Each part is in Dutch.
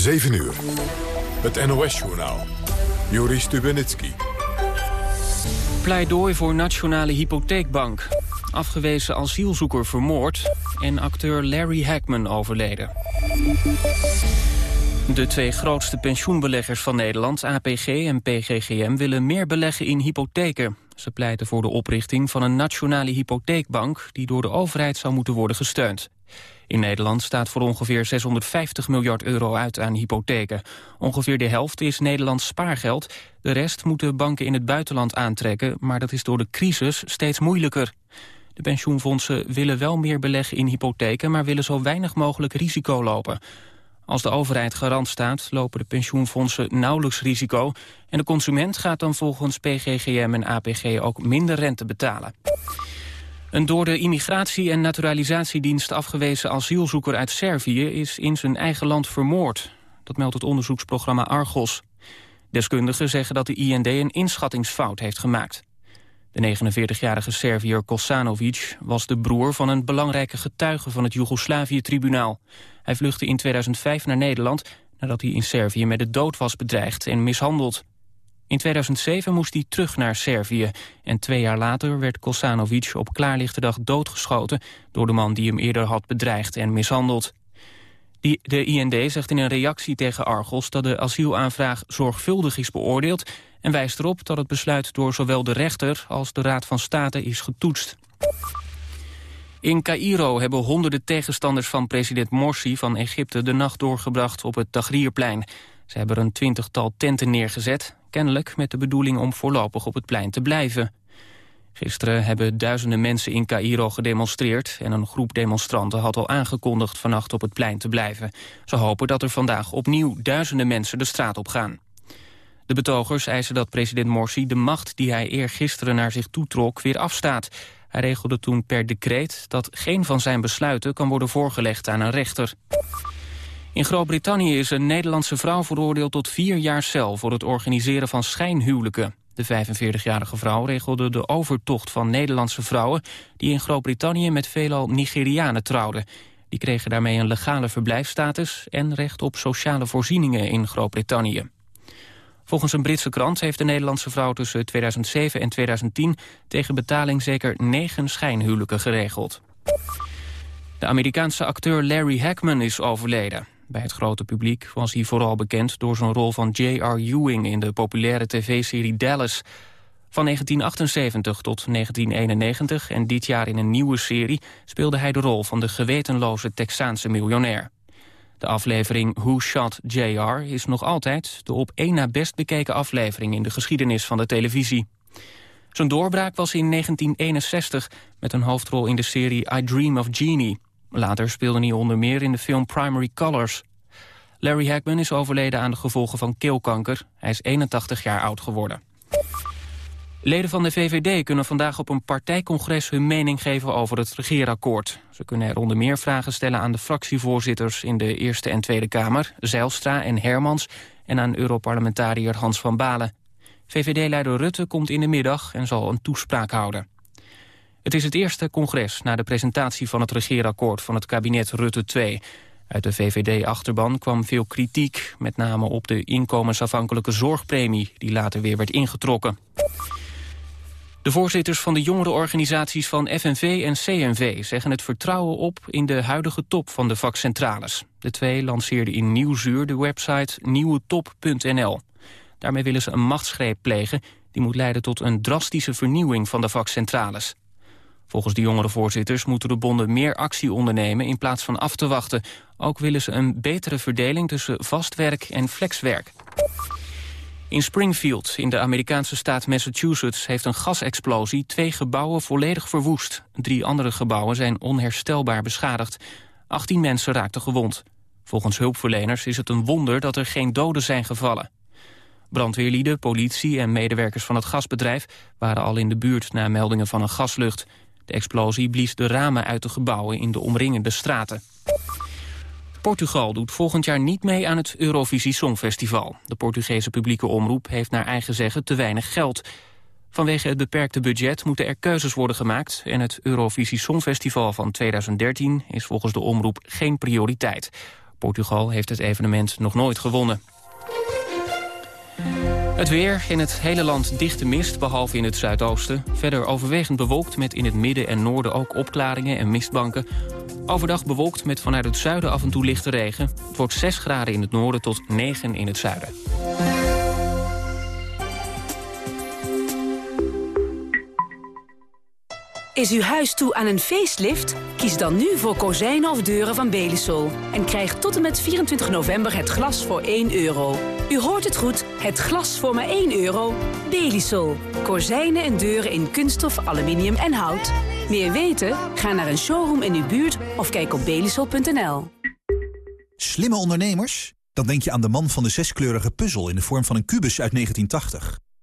7 uur. Het NOS-journaal. Joris Stubenitski. Pleidooi voor Nationale Hypotheekbank. Afgewezen asielzoeker vermoord. En acteur Larry Hackman overleden. De twee grootste pensioenbeleggers van Nederland, APG en PGGM... willen meer beleggen in hypotheken. Ze pleiten voor de oprichting van een nationale hypotheekbank... die door de overheid zou moeten worden gesteund. In Nederland staat voor ongeveer 650 miljard euro uit aan hypotheken. Ongeveer de helft is Nederlands spaargeld. De rest moeten banken in het buitenland aantrekken... maar dat is door de crisis steeds moeilijker. De pensioenfondsen willen wel meer beleggen in hypotheken... maar willen zo weinig mogelijk risico lopen. Als de overheid garant staat, lopen de pensioenfondsen nauwelijks risico... en de consument gaat dan volgens PGGM en APG ook minder rente betalen. Een door de Immigratie- en Naturalisatiedienst afgewezen asielzoeker uit Servië is in zijn eigen land vermoord. Dat meldt het onderzoeksprogramma Argos. Deskundigen zeggen dat de IND een inschattingsfout heeft gemaakt. De 49-jarige Serviër Kosanovic was de broer van een belangrijke getuige van het Joegoslavië-tribunaal. Hij vluchtte in 2005 naar Nederland nadat hij in Servië met de dood was bedreigd en mishandeld. In 2007 moest hij terug naar Servië en twee jaar later werd Kosanovic op klaarlichte dag doodgeschoten door de man die hem eerder had bedreigd en mishandeld. De IND zegt in een reactie tegen Argos dat de asielaanvraag zorgvuldig is beoordeeld en wijst erop dat het besluit door zowel de rechter als de Raad van State is getoetst. In Cairo hebben honderden tegenstanders van president Morsi van Egypte de nacht doorgebracht op het Tahrirplein. Ze hebben er een twintigtal tenten neergezet, kennelijk met de bedoeling om voorlopig op het plein te blijven. Gisteren hebben duizenden mensen in Cairo gedemonstreerd... en een groep demonstranten had al aangekondigd vannacht op het plein te blijven. Ze hopen dat er vandaag opnieuw duizenden mensen de straat op gaan. De betogers eisen dat president Morsi de macht die hij eergisteren naar zich toetrok weer afstaat. Hij regelde toen per decreet dat geen van zijn besluiten kan worden voorgelegd aan een rechter. In Groot-Brittannië is een Nederlandse vrouw veroordeeld tot vier jaar cel voor het organiseren van schijnhuwelijken. De 45-jarige vrouw regelde de overtocht van Nederlandse vrouwen... die in Groot-Brittannië met veelal Nigerianen trouwden. Die kregen daarmee een legale verblijfstatus... en recht op sociale voorzieningen in Groot-Brittannië. Volgens een Britse krant heeft de Nederlandse vrouw tussen 2007 en 2010... tegen betaling zeker negen schijnhuwelijken geregeld. De Amerikaanse acteur Larry Hackman is overleden. Bij het grote publiek was hij vooral bekend door zijn rol van J.R. Ewing in de populaire tv-serie Dallas. Van 1978 tot 1991 en dit jaar in een nieuwe serie speelde hij de rol van de gewetenloze Texaanse miljonair. De aflevering Who Shot J.R. is nog altijd de op één na best bekeken aflevering in de geschiedenis van de televisie. Zijn doorbraak was in 1961 met een hoofdrol in de serie I Dream of Jeannie. Later speelde hij onder meer in de film Primary Colors. Larry Hagman is overleden aan de gevolgen van keelkanker. Hij is 81 jaar oud geworden. Leden van de VVD kunnen vandaag op een partijcongres hun mening geven over het regeerakkoord. Ze kunnen er onder meer vragen stellen aan de fractievoorzitters in de Eerste en Tweede Kamer, Zijlstra en Hermans, en aan Europarlementariër Hans van Balen. VVD-leider Rutte komt in de middag en zal een toespraak houden. Het is het eerste congres na de presentatie van het regeerakkoord van het kabinet Rutte 2. Uit de VVD-achterban kwam veel kritiek, met name op de inkomensafhankelijke zorgpremie, die later weer werd ingetrokken. De voorzitters van de jongerenorganisaties van FNV en CNV zeggen het vertrouwen op in de huidige top van de vakcentrales. De twee lanceerden in Nieuwzuur de website nieuwetop.nl. Daarmee willen ze een machtsgreep plegen die moet leiden tot een drastische vernieuwing van de vakcentrales. Volgens de jongere voorzitters moeten de bonden meer actie ondernemen in plaats van af te wachten. Ook willen ze een betere verdeling tussen vastwerk en flexwerk. In Springfield, in de Amerikaanse staat Massachusetts, heeft een gasexplosie twee gebouwen volledig verwoest. Drie andere gebouwen zijn onherstelbaar beschadigd. 18 mensen raakten gewond. Volgens hulpverleners is het een wonder dat er geen doden zijn gevallen. Brandweerlieden, politie en medewerkers van het gasbedrijf waren al in de buurt na meldingen van een gaslucht. De explosie blies de ramen uit de gebouwen in de omringende straten. Portugal doet volgend jaar niet mee aan het Eurovisie Songfestival. De Portugese publieke omroep heeft naar eigen zeggen te weinig geld. Vanwege het beperkte budget moeten er keuzes worden gemaakt... en het Eurovisie Songfestival van 2013 is volgens de omroep geen prioriteit. Portugal heeft het evenement nog nooit gewonnen. Het weer, in het hele land dichte mist, behalve in het zuidoosten. Verder overwegend bewolkt met in het midden en noorden ook opklaringen en mistbanken. Overdag bewolkt met vanuit het zuiden af en toe lichte regen. Het wordt 6 graden in het noorden tot 9 in het zuiden. Is uw huis toe aan een facelift? Kies dan nu voor kozijnen of deuren van Belisol. En krijg tot en met 24 november het glas voor 1 euro. U hoort het goed, het glas voor maar 1 euro. Belisol. Kozijnen en deuren in kunststof, aluminium en hout. Meer weten? Ga naar een showroom in uw buurt of kijk op belisol.nl. Slimme ondernemers? Dan denk je aan de man van de zeskleurige puzzel in de vorm van een kubus uit 1980.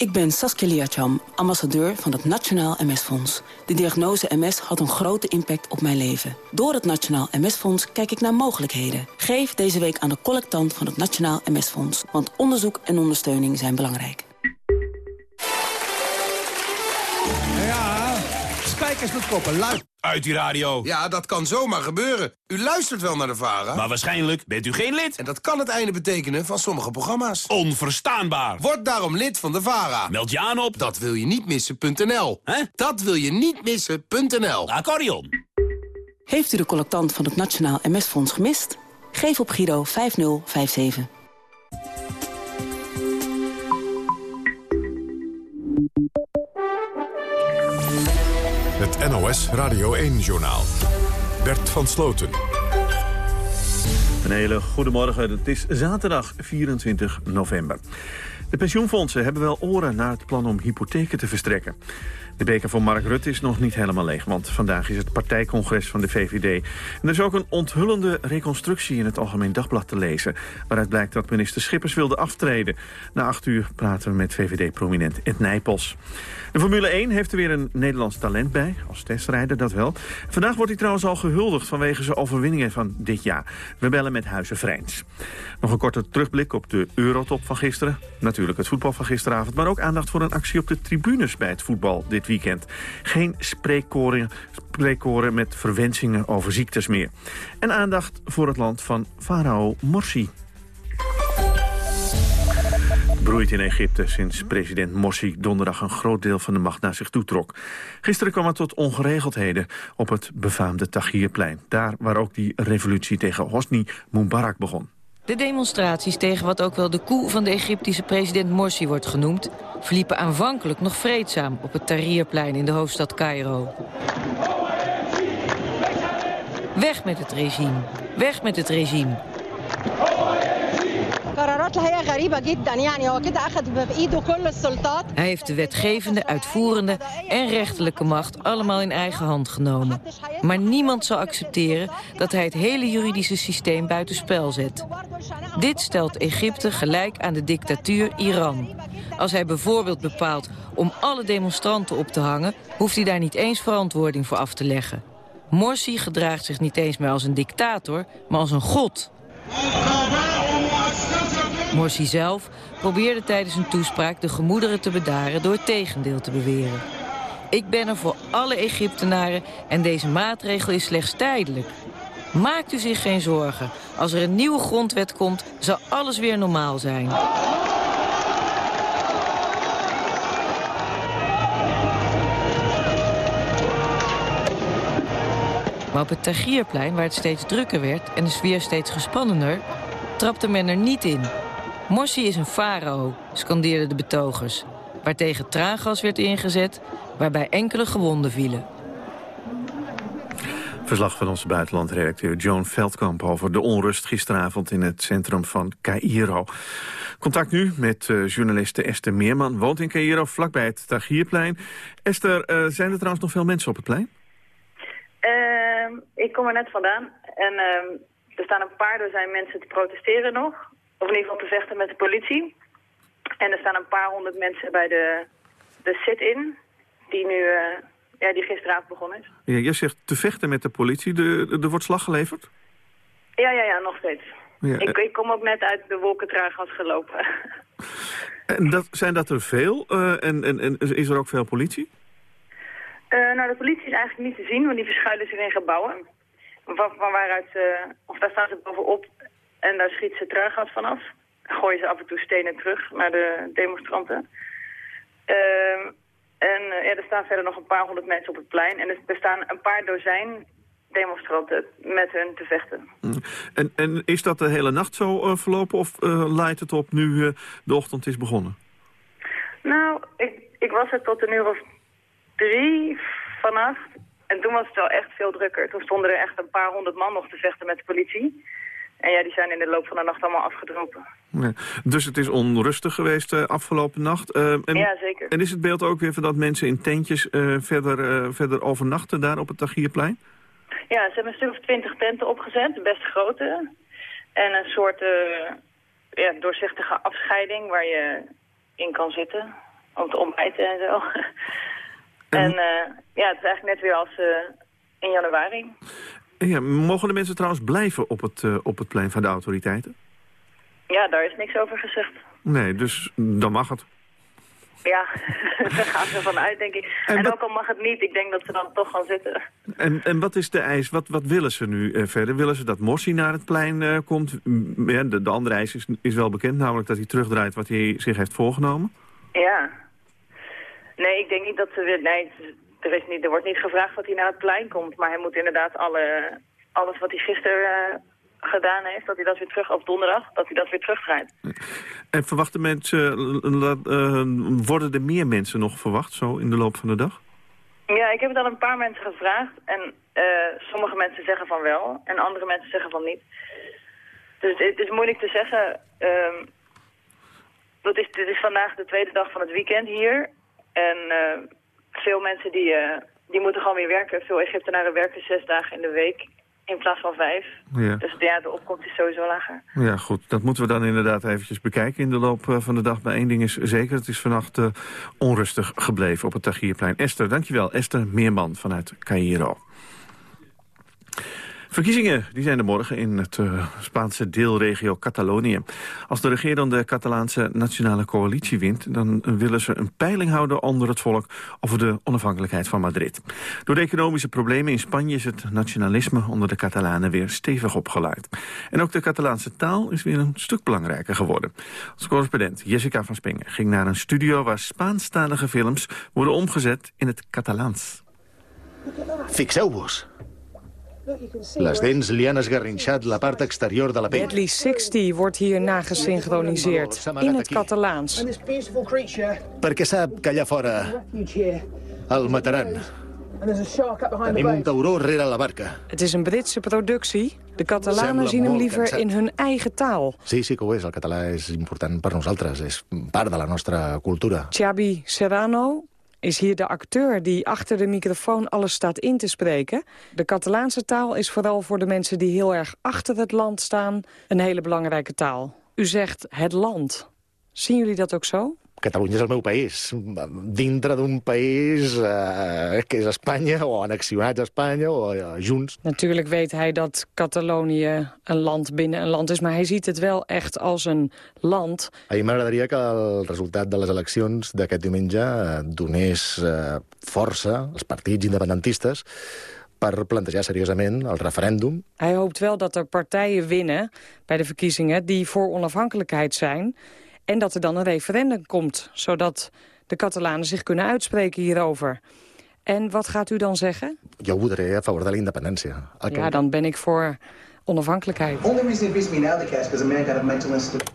Ik ben Saskia Liacham, ambassadeur van het Nationaal MS-fonds. De diagnose MS had een grote impact op mijn leven. Door het Nationaal MS-fonds kijk ik naar mogelijkheden. Geef deze week aan de collectant van het Nationaal MS-fonds. Want onderzoek en ondersteuning zijn belangrijk. Spijkers met koppen, luid. Uit die radio. Ja, dat kan zomaar gebeuren. U luistert wel naar de VARA. Maar waarschijnlijk bent u geen lid. En dat kan het einde betekenen van sommige programma's. Onverstaanbaar. Word daarom lid van de VARA. Meld je aan op... Dat wil je niet missen.nl. Hè? Dat wil je niet missen.nl. Accordeon. Heeft u de collectant van het Nationaal MS-fonds gemist? Geef op Giro 5057. Het NOS Radio 1-journaal. Bert van Sloten. Een hele goede morgen. Het is zaterdag 24 november. De pensioenfondsen hebben wel oren naar het plan om hypotheken te verstrekken. De beker van Mark Rutte is nog niet helemaal leeg, want vandaag is het partijcongres van de VVD. En er is ook een onthullende reconstructie in het Algemeen Dagblad te lezen, waaruit blijkt dat minister Schippers wilde aftreden. Na acht uur praten we met VVD-prominent Ed Nijpels. De Formule 1 heeft er weer een Nederlands talent bij, als testrijder dat wel. Vandaag wordt hij trouwens al gehuldigd vanwege zijn overwinningen van dit jaar. We bellen met Huizen Vrijns. Nog een korte terugblik op de Eurotop van gisteren. Natuurlijk het voetbal van gisteravond, maar ook aandacht voor een actie op de tribunes bij het voetbal dit weekend. Geen spreekkoren, spreekkoren met verwensingen over ziektes meer. En aandacht voor het land van farao Morsi. Broeit in Egypte sinds president Morsi donderdag een groot deel van de macht naar zich toetrok. Gisteren kwam het tot ongeregeldheden op het befaamde Tahrirplein. Daar waar ook die revolutie tegen Hosni Mubarak begon. De demonstraties tegen wat ook wel de coup van de Egyptische president Morsi wordt genoemd... verliepen aanvankelijk nog vreedzaam op het Tahrirplein in de hoofdstad Cairo. Weg met het regime. Weg met het regime. Hij heeft de wetgevende, uitvoerende en rechterlijke macht allemaal in eigen hand genomen. Maar niemand zal accepteren dat hij het hele juridische systeem buitenspel zet. Dit stelt Egypte gelijk aan de dictatuur Iran. Als hij bijvoorbeeld bepaalt om alle demonstranten op te hangen... hoeft hij daar niet eens verantwoording voor af te leggen. Morsi gedraagt zich niet eens meer als een dictator, maar als een god. Morsi zelf probeerde tijdens een toespraak de gemoederen te bedaren door het tegendeel te beweren. Ik ben er voor alle Egyptenaren en deze maatregel is slechts tijdelijk. Maakt u zich geen zorgen. Als er een nieuwe grondwet komt, zal alles weer normaal zijn. Maar op het Tahrirplein, waar het steeds drukker werd en de sfeer steeds gespannener, trapte men er niet in. Morsi is een farao, scandeerden de betogers. Waartegen traangas werd ingezet, waarbij enkele gewonden vielen. Verslag van onze buitenlandredacteur Joan Veldkamp over de onrust gisteravond in het centrum van Cairo. Contact nu met uh, journaliste Esther Meerman, woont in Cairo, vlakbij het Tahrirplein. Esther, uh, zijn er trouwens nog veel mensen op het plein? Ik kom er net vandaan en ehm, er staan een paar dozijn mensen te protesteren nog. Of in ieder geval te vechten met de politie. En er staan een paar honderd mensen bij de, de sit-in. Die nu uh, ja, die gisteravond begonnen is. Ja, jij zegt te vechten met de politie. Er wordt slag geleverd? Ja, ja, ja, nog steeds. Ja, ik, ik kom ook net uit de wolkentraangas gelopen. En dat, zijn dat er veel? Eh, en, en, en is er ook veel politie? Eh, nou, de politie is eigenlijk niet te zien, want die verschuilen zich in gebouwen. Van, van waaruit, eh, of daar staan ze bovenop en daar schiet ze traangas vanaf. Gooien ze af en toe stenen terug naar de demonstranten. Ehm, en eh, ja, er staan verder nog een paar honderd mensen op het plein. En er, er staan een paar dozijn demonstranten met hun te vechten. En, en is dat de hele nacht zo verlopen of leidt het op nu de ochtend is begonnen? Nou, ik, ik was er tot een uur of drie vannacht. En toen was het wel echt veel drukker. Toen stonden er echt een paar honderd man nog te vechten met de politie. En ja, die zijn in de loop van de nacht allemaal afgedropen. Ja. Dus het is onrustig geweest eh, afgelopen nacht. Eh, en, Ja, zeker. En is het beeld ook weer van dat mensen in tentjes eh, verder, verder overnachten daar op het Tagierplein? Ja, ze hebben een stuk of twintig tenten opgezet, best grote. En een soort ja, doorzichtige afscheiding waar je in kan zitten. Om te ontbijten en zo. en eh, ja, het is eigenlijk net weer als eh, in januari. Ja, mogen de mensen trouwens blijven op het, eh, op het plein van de autoriteiten? Ja, daar is niks over gezegd. Nee, dus dan mag het. Ja, daar gaan ze vanuit, denk ik. En En, wat- ook al mag het niet, ik denk dat ze dan toch gaan zitten. En, en wat is de eis? Wat, wat willen ze nu eh, verder? Willen ze dat Morsi naar het plein eh, komt? Ja, de, de andere eis is, is wel bekend, namelijk dat hij terugdraait wat hij zich heeft voorgenomen. Ja. Nee, ik denk niet dat ze weer... Nee, er, is niet, er wordt niet gevraagd dat hij naar het plein komt. Maar hij moet inderdaad alle, alles wat hij gisteren eh, gedaan heeft, dat hij dat weer terug... Of donderdag, dat hij dat weer terugdraait. En verwachten mensen, eh, worden er meer mensen nog verwacht zo in de loop van de dag? Ja, ik heb het aan een paar mensen gevraagd. En sommige mensen zeggen van wel. En andere mensen zeggen van niet. Dus het is moeilijk te zeggen. ehm dat is, dit is vandaag de tweede dag van het weekend hier. En eh, veel mensen die, eh, die moeten gewoon weer werken. Veel Egyptenaren werken zes dagen in de week in plaats van vijf. Ja. Dus ja, de opkomst is sowieso lager. Ja, goed. Dat moeten we dan inderdaad eventjes bekijken in de loop eh, van de dag. Maar één ding is zeker, het is vannacht onrustig gebleven op het Tagierplein. Esther, dankjewel. Esther Meerman vanuit Cairo. Verkiezingen die zijn er morgen in het eh, Spaanse deelregio Catalonië. Als de regerende Catalaanse Nationale Coalitie wint... dan willen ze een peiling houden onder het volk over de onafhankelijkheid van Madrid. Door de economische problemen in Spanje is het nationalisme onder de Catalanen weer stevig opgeleid. En ook de Catalaanse taal is weer een stuk belangrijker geworden. Als correspondent Jessica van Spengen ging naar een studio waar Spaanstalige films worden omgezet in het Catalaans. Fixeu-vos. Les dents li han esgarrinxat la part exterior de la pell. Deadly 60 wordt hier nagesynchroniseerd in het Catalaans. Perquè sap que allà fora el mataran. Tenim un tauró rere la barca. Het is een Britse productie. De Catalanen zien hem liever cansat. in hun eigen taal. Sí, sí que ho és. El català és important per nosaltres. És part de la nostra cultura. Xabi Serrano is hier de acteur die achter de microfoon alles staat in te spreken. De Catalaanse taal is vooral voor de mensen die heel erg achter het land staan... een hele belangrijke taal. U zegt het land. Zien jullie dat ook zo? Catalunya és el meu país. Dintre d'un país eh, que és Espanya, o annexionats a Espanya, o eh, junts. Natuurlijk weet hij dat Catalonië een land binnen een land is... maar hij ziet het wel echt als een land. A mi m'agradaria que el resultat de les eleccions d'aquest diumenge eh, donés eh, força als partits independentistes per plantejar seriosament el referèndum Hij hoopt wel dat er partijen winnen bij de verkiezingen... die voor onafhankelijkheid zijn... en dat er dan een referendum komt... zodat de Catalanen zich kunnen uitspreken hierover. En wat gaat u dan zeggen? votaré a favor de la Ja, dan ben ik voor onafhankelijkheid. Only reason he beats me now, the cast, because a man got a mental institute.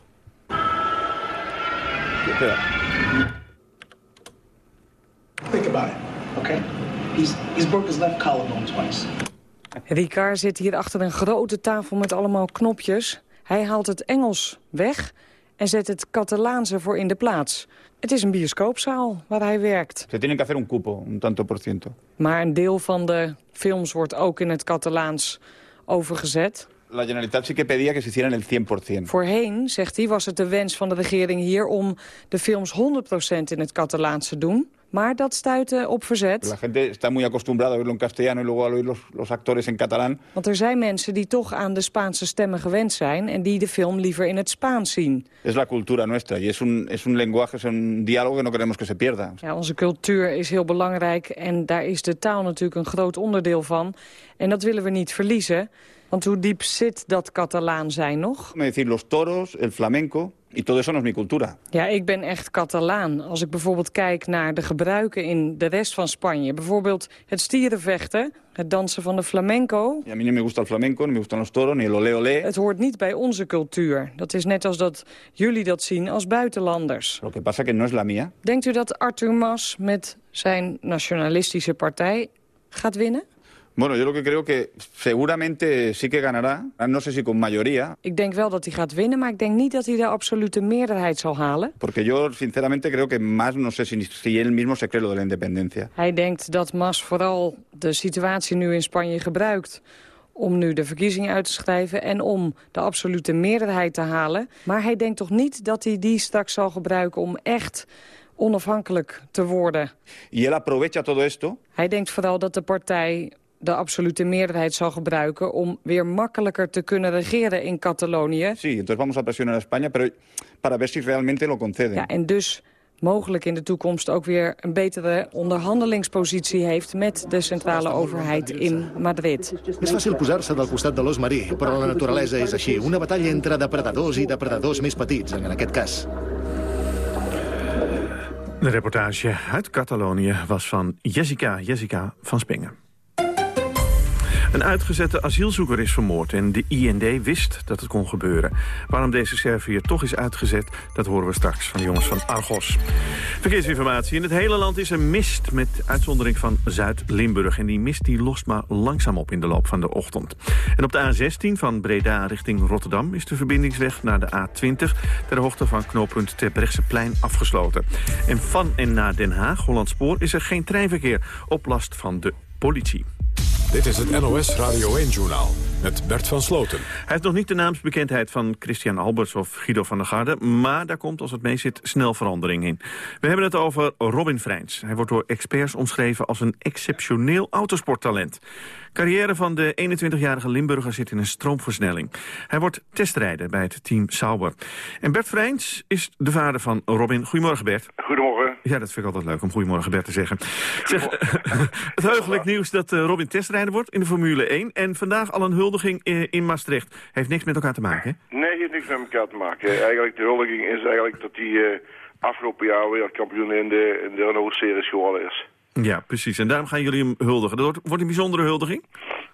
Think about it, okay? He's he's broke his left collarbone twice. Ricard zit hier achter een grote tafel met allemaal knopjes. Hij haalt het Engels weg en zet het Catalaanse voor in de plaats. Het is een bioscoopzaal waar hij werkt. Se tiene que hacer un cupo, un tanto por ciento. Maar een deel van de films wordt ook in het Catalaans overgezet. La Generalitat sí que pedía que se hicieran el 100%. Voorheen, zegt hij, was het de wens van de regering hier om de films 100% in het Catalaans te doen. Maar dat stuitte op verzet. La gente está muy acostumbrada a verlo en castellano y luego al oír los, los actores en catalán. Want er zijn mensen die toch aan de Spaanse stemmen gewend zijn... en die de film liever in het Spaans zien. Es la cultura nuestra y es un, es un lenguaje, es un diálogo que no queremos que se pierda. Ja, onze cultuur is heel belangrijk en daar is de taal natuurlijk een groot onderdeel van. En dat willen we niet verliezen. Want hoe diep zit dat Catalaan zijn nog? Me decir los toros, el flamenco y todo eso no es mi cultura. Ja, ik ben echt Catalaan. Als ik bijvoorbeeld kijk naar de gebruiken in de rest van Spanje. Bijvoorbeeld het stierenvechten, het dansen van de flamenco. Y a mí no me gusta el flamenco, ni me gustan los toros, ni el olé olé. Het hoort niet bij onze cultuur. Dat is net als dat jullie dat zien als buitenlanders. Lo que pasa que no es la mía. Denkt u dat Arthur Mas met zijn nationalistische partij gaat winnen? Bueno, yo lo que creo que seguramente sí que ganará. No sé si con mayoría. Ik denk wel dat hij gaat winnen, maar ik denk niet dat hij de absolute meerderheid zal halen. Porque yo sinceramente creo que más no sé si, si él mismo se cree lo de la independencia. Hij denkt dat Mas vooral de situatie nu in Spanje gebruikt om nu de verkiezingen uit te schrijven en om de absolute meerderheid te halen. Maar hij denkt toch niet dat hij die straks zal gebruiken om echt onafhankelijk te worden. Y él aprovecha todo esto. Hij denkt vooral dat de partij de absolute meerderheid zal gebruiken... om weer makkelijker te kunnen regeren in Catalonië. Sí, entonces vamos a presionar a España pero para ver si realmente lo conceden. Ja, en dus mogelijk in de toekomst ook weer een betere onderhandelingspositie heeft met de centrale overheid in Madrid. És fàcil posar-se del costat de l'os marí, però la naturalesa és així. Una batalla entre depredadors i depredadors més petits, en aquest cas. De reportage uit Catalonië was van Jessica, Jessica van Spengen. Een uitgezette asielzoeker is vermoord en de IND wist dat het kon gebeuren. Waarom deze Serviër toch is uitgezet, dat horen we straks van de jongens van Argos. Verkeersinformatie. In het hele land is er mist met uitzondering van Zuid-Limburg. En die mist die lost maar langzaam op in de loop van de ochtend. En op de A16 van Breda richting Rotterdam is de verbindingsweg naar de A20... ter hoogte van knooppunt Terbrechtseplein afgesloten. En van en naar Den Haag, Hollandspoor, is er geen treinverkeer op last van de politie. Dit is het NOS Radio 1-journaal met Bert van Sloten. Hij heeft nog niet de naamsbekendheid van Christian Alberts of Guido van der Garde... maar daar komt, als het mee zit, snel verandering in. We hebben het over Robin Freins. Hij wordt door experts omschreven als een exceptioneel autosporttalent. Carrière van de 21-jarige Limburger zit in een stroomversnelling. Hij wordt testrijder bij het team Sauber. En Bert Freins is de vader van Robin. Goedemorgen, Bert. Goedemorgen. Ja, dat vind ik altijd leuk om goedemorgen Bert te zeggen. Zeg, het heugelijk nieuws dat uh, Robin testrijder wordt in de Formule 1. En vandaag al een huldiging in, in Maastricht. Heeft niks met elkaar te maken, hè? Nee, heeft niks met elkaar te maken. Eigenlijk, de huldiging is eigenlijk dat hij uh, afgelopen jaar weer kampioen in de, in de Renault-series geworden is. Ja, precies. En daarom gaan jullie hem huldigen. Dat wordt, een bijzondere huldiging?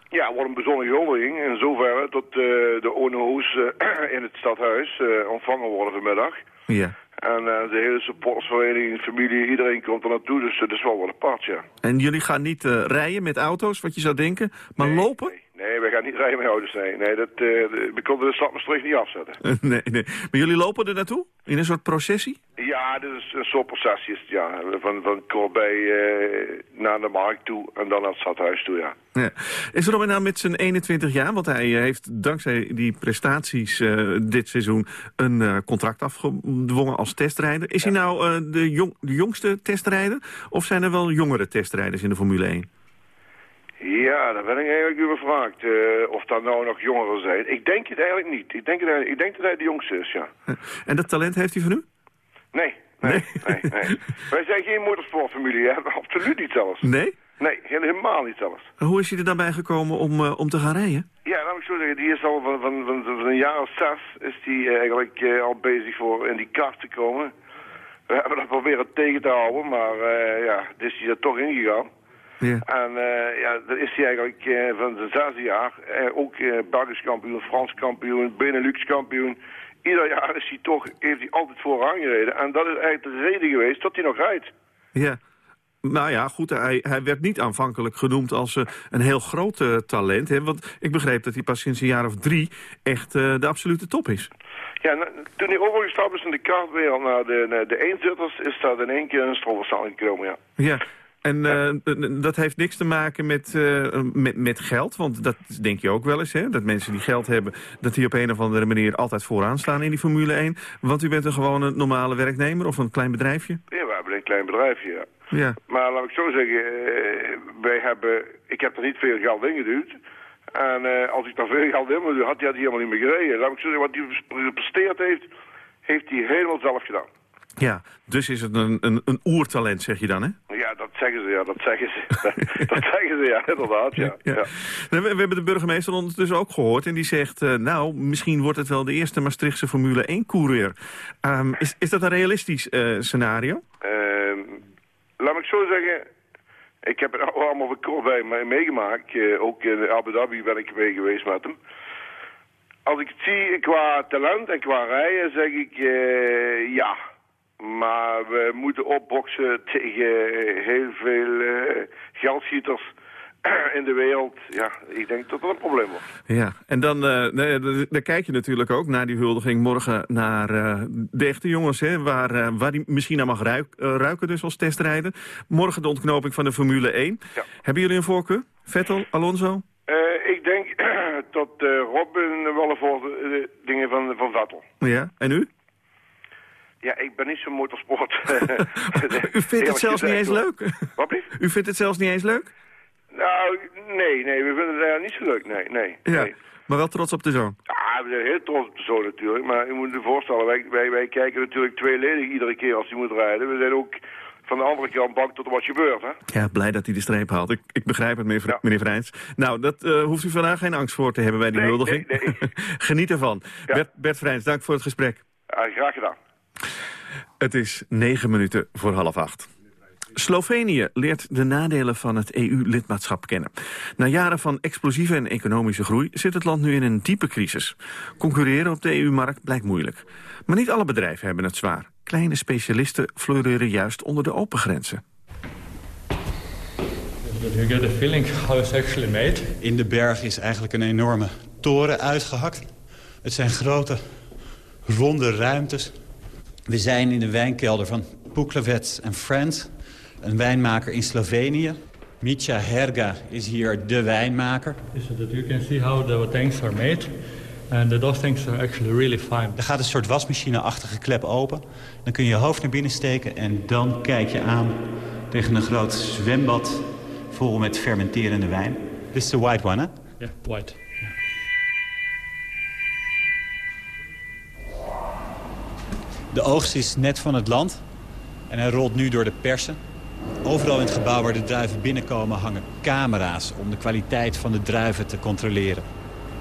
Ja, het wordt een bijzondere huldiging. In zoverre dat uh, de Ono's uh, in het stadhuis ontvangen worden vanmiddag. Ja. En de hele supportersvereniging, familie, iedereen komt er naartoe. Dus dat is wel wat apart, ja. En jullie gaan niet rijden met auto's, wat je zou denken, maar nee, lopen? Nee. Nee, we gaan niet rijden met auto's, nee. nee dat, we konden de stad Maastricht niet afzetten. nee, nee. Maar jullie lopen er naartoe? In een soort processie? Ja, dit is een soort processie. Ja. Van, van Corbij uh, naar de markt toe en dan naar het stadhuis toe, ja. ja. Is Robin nou met zijn 21 jaar, want hij heeft dankzij die prestaties uh, dit seizoen een uh, contract afgedwongen als testrijder. Is ja. hij nou de, jong, de jongste testrijder of zijn er wel jongere testrijders in de Formule 1? Ja, daar ben ik eigenlijk übervraagd. Uh, of daar nou nog jongeren zijn. Ik denk het eigenlijk niet. Ik denk, het eigenlijk, ik denk dat hij de jongste is, ja. En dat talent heeft hij van u? Nee, nee, nee. nee, nee. Wij zijn geen motorsportfamilie, hè? absoluut niet zelfs. Nee? Nee, helemaal niet zelfs. En hoe is hij er dan bij gekomen om, uh, om te gaan rijden? Ja, laat ik zo zeggen, die is al van, van, van, van een jaar of zes is die eigenlijk uh, al bezig voor in die kart te komen. We hebben dat proberen tegen te houden, maar ja, dus is hij er toch ingegaan. Ja. En uh, ja, dan is hij eigenlijk uh, van zijn zesde jaar uh, ook Belgisch kampioen, Frans kampioen, Benelux kampioen. Ieder jaar is hij toch, heeft hij altijd vooraan gereden. En dat is eigenlijk de reden geweest dat hij nog rijdt. Ja. Nou ja, goed, hij, hij werd niet aanvankelijk genoemd als uh, een heel groot uh, talent. Hè? Want ik begreep dat hij pas sinds een jaar of drie echt uh, de absolute top is. Ja, nou, toen hij overgestapt is in de kartwereld naar de, naar de eenzitters... is dat in één keer een stroomversnelling gekomen, ja. Ja, en uh, dat heeft niks te maken met, uh, met, met geld, want dat denk je ook wel eens, hè? Dat mensen die geld hebben, dat die op een of andere manier altijd vooraan staan in die Formule 1. Want u bent een gewone normale werknemer of een klein bedrijfje? Ja, we hebben een klein bedrijfje, ja. Ja. Maar laat ik zo zeggen, eh, wij hebben, ik heb er niet veel geld in geduwd. En eh, als ik daar veel geld in had hij had hij helemaal niet meer gereden. Laat ik zo zeggen, wat hij gepresteerd heeft, heeft hij helemaal zelf gedaan. Ja, dus is het een, een, een oertalent, zeg je dan, hè? Ja, dat zeggen ze, ja, dat zeggen ze. dat zeggen ze, ja, inderdaad, ja. ja. We, we hebben de burgemeester ondertussen ook gehoord en die zegt... eh, nou, misschien wordt het wel de eerste Maastrichtse Formule 1-coureur. Ehm, is, is dat een realistisch eh, scenario? Ehm, laat ik zo zeggen, ik heb het allemaal voor kort bij mij meegemaakt. Eh, ook in Abu Dhabi ben ik mee geweest met hem. Als ik het zie qua talent en qua rijden, zeg ik ja. Maar we moeten opboksen tegen heel veel eh, geldschieters in de wereld. Ja, ik denk dat dat een probleem wordt. Ja, en dan, eh, nee, d- dan kijk je natuurlijk ook naar die huldiging morgen naar eh, de echte jongens, hè, waar, waar die misschien naar mag ruik- ruiken dus als testrijden. Morgen de ontknoping van de Formule 1. Hebben jullie een voorkeur? Vettel, Alonso? Ik denk dat Robin wel voor de dingen van, van Vettel. Ja, en u? Ja, ik ben niet zo'n motorsport. U vindt het zelfs niet eens leuk? Wat? U vindt het zelfs niet eens leuk? Nou, nee, nee, we vinden het niet zo leuk, nee, nee. Ja, nee. maar wel trots op de zoon. Ja, we zijn heel trots op de zoon natuurlijk, maar je moet je voorstellen, wij, wij, wij kijken natuurlijk tweeledig iedere keer als hij moet rijden. We zijn ook van de andere kant bang tot er wat gebeurt, hè. Ja, blij dat hij de streep haalt. Ik, ik begrijp het, meneer, meneer Vrijns. Nou, dat eh, hoeft u vandaag geen angst voor te hebben bij die Nee, huldiging. nee, Geniet ervan. Bert, Bert Vrijns, dank voor het gesprek. Ja, graag gedaan. Het is negen minuten voor half acht. Slovenië leert de nadelen van het EU-lidmaatschap kennen. Na jaren van explosieve en economische groei zit het land nu in een diepe crisis. Concurreren op de EU-markt blijkt moeilijk. Maar niet alle bedrijven hebben het zwaar. Kleine specialisten floreren juist onder de open grenzen. You get a feeling how it's actually made. In de berg is eigenlijk een enorme toren uitgehakt. Het zijn grote, ronde ruimtes. We zijn in de wijnkelder van Puklavets en Friends. Een wijnmaker in Slovenië. Mitja Herga is hier de wijnmaker. That you can see how the tanks are made. And those tanks are actually really fine. Er gaat een soort wasmachine-achtige klep open. Dan kun je je hoofd naar binnen steken en dan kijk je aan tegen een groot zwembad vol met fermenterende wijn. Dit is de white one, hè? Ja, white. De oogst is net van het land en hij rolt nu door de persen. Overal in het gebouw waar de druiven binnenkomen hangen camera's... om de kwaliteit van de druiven te controleren.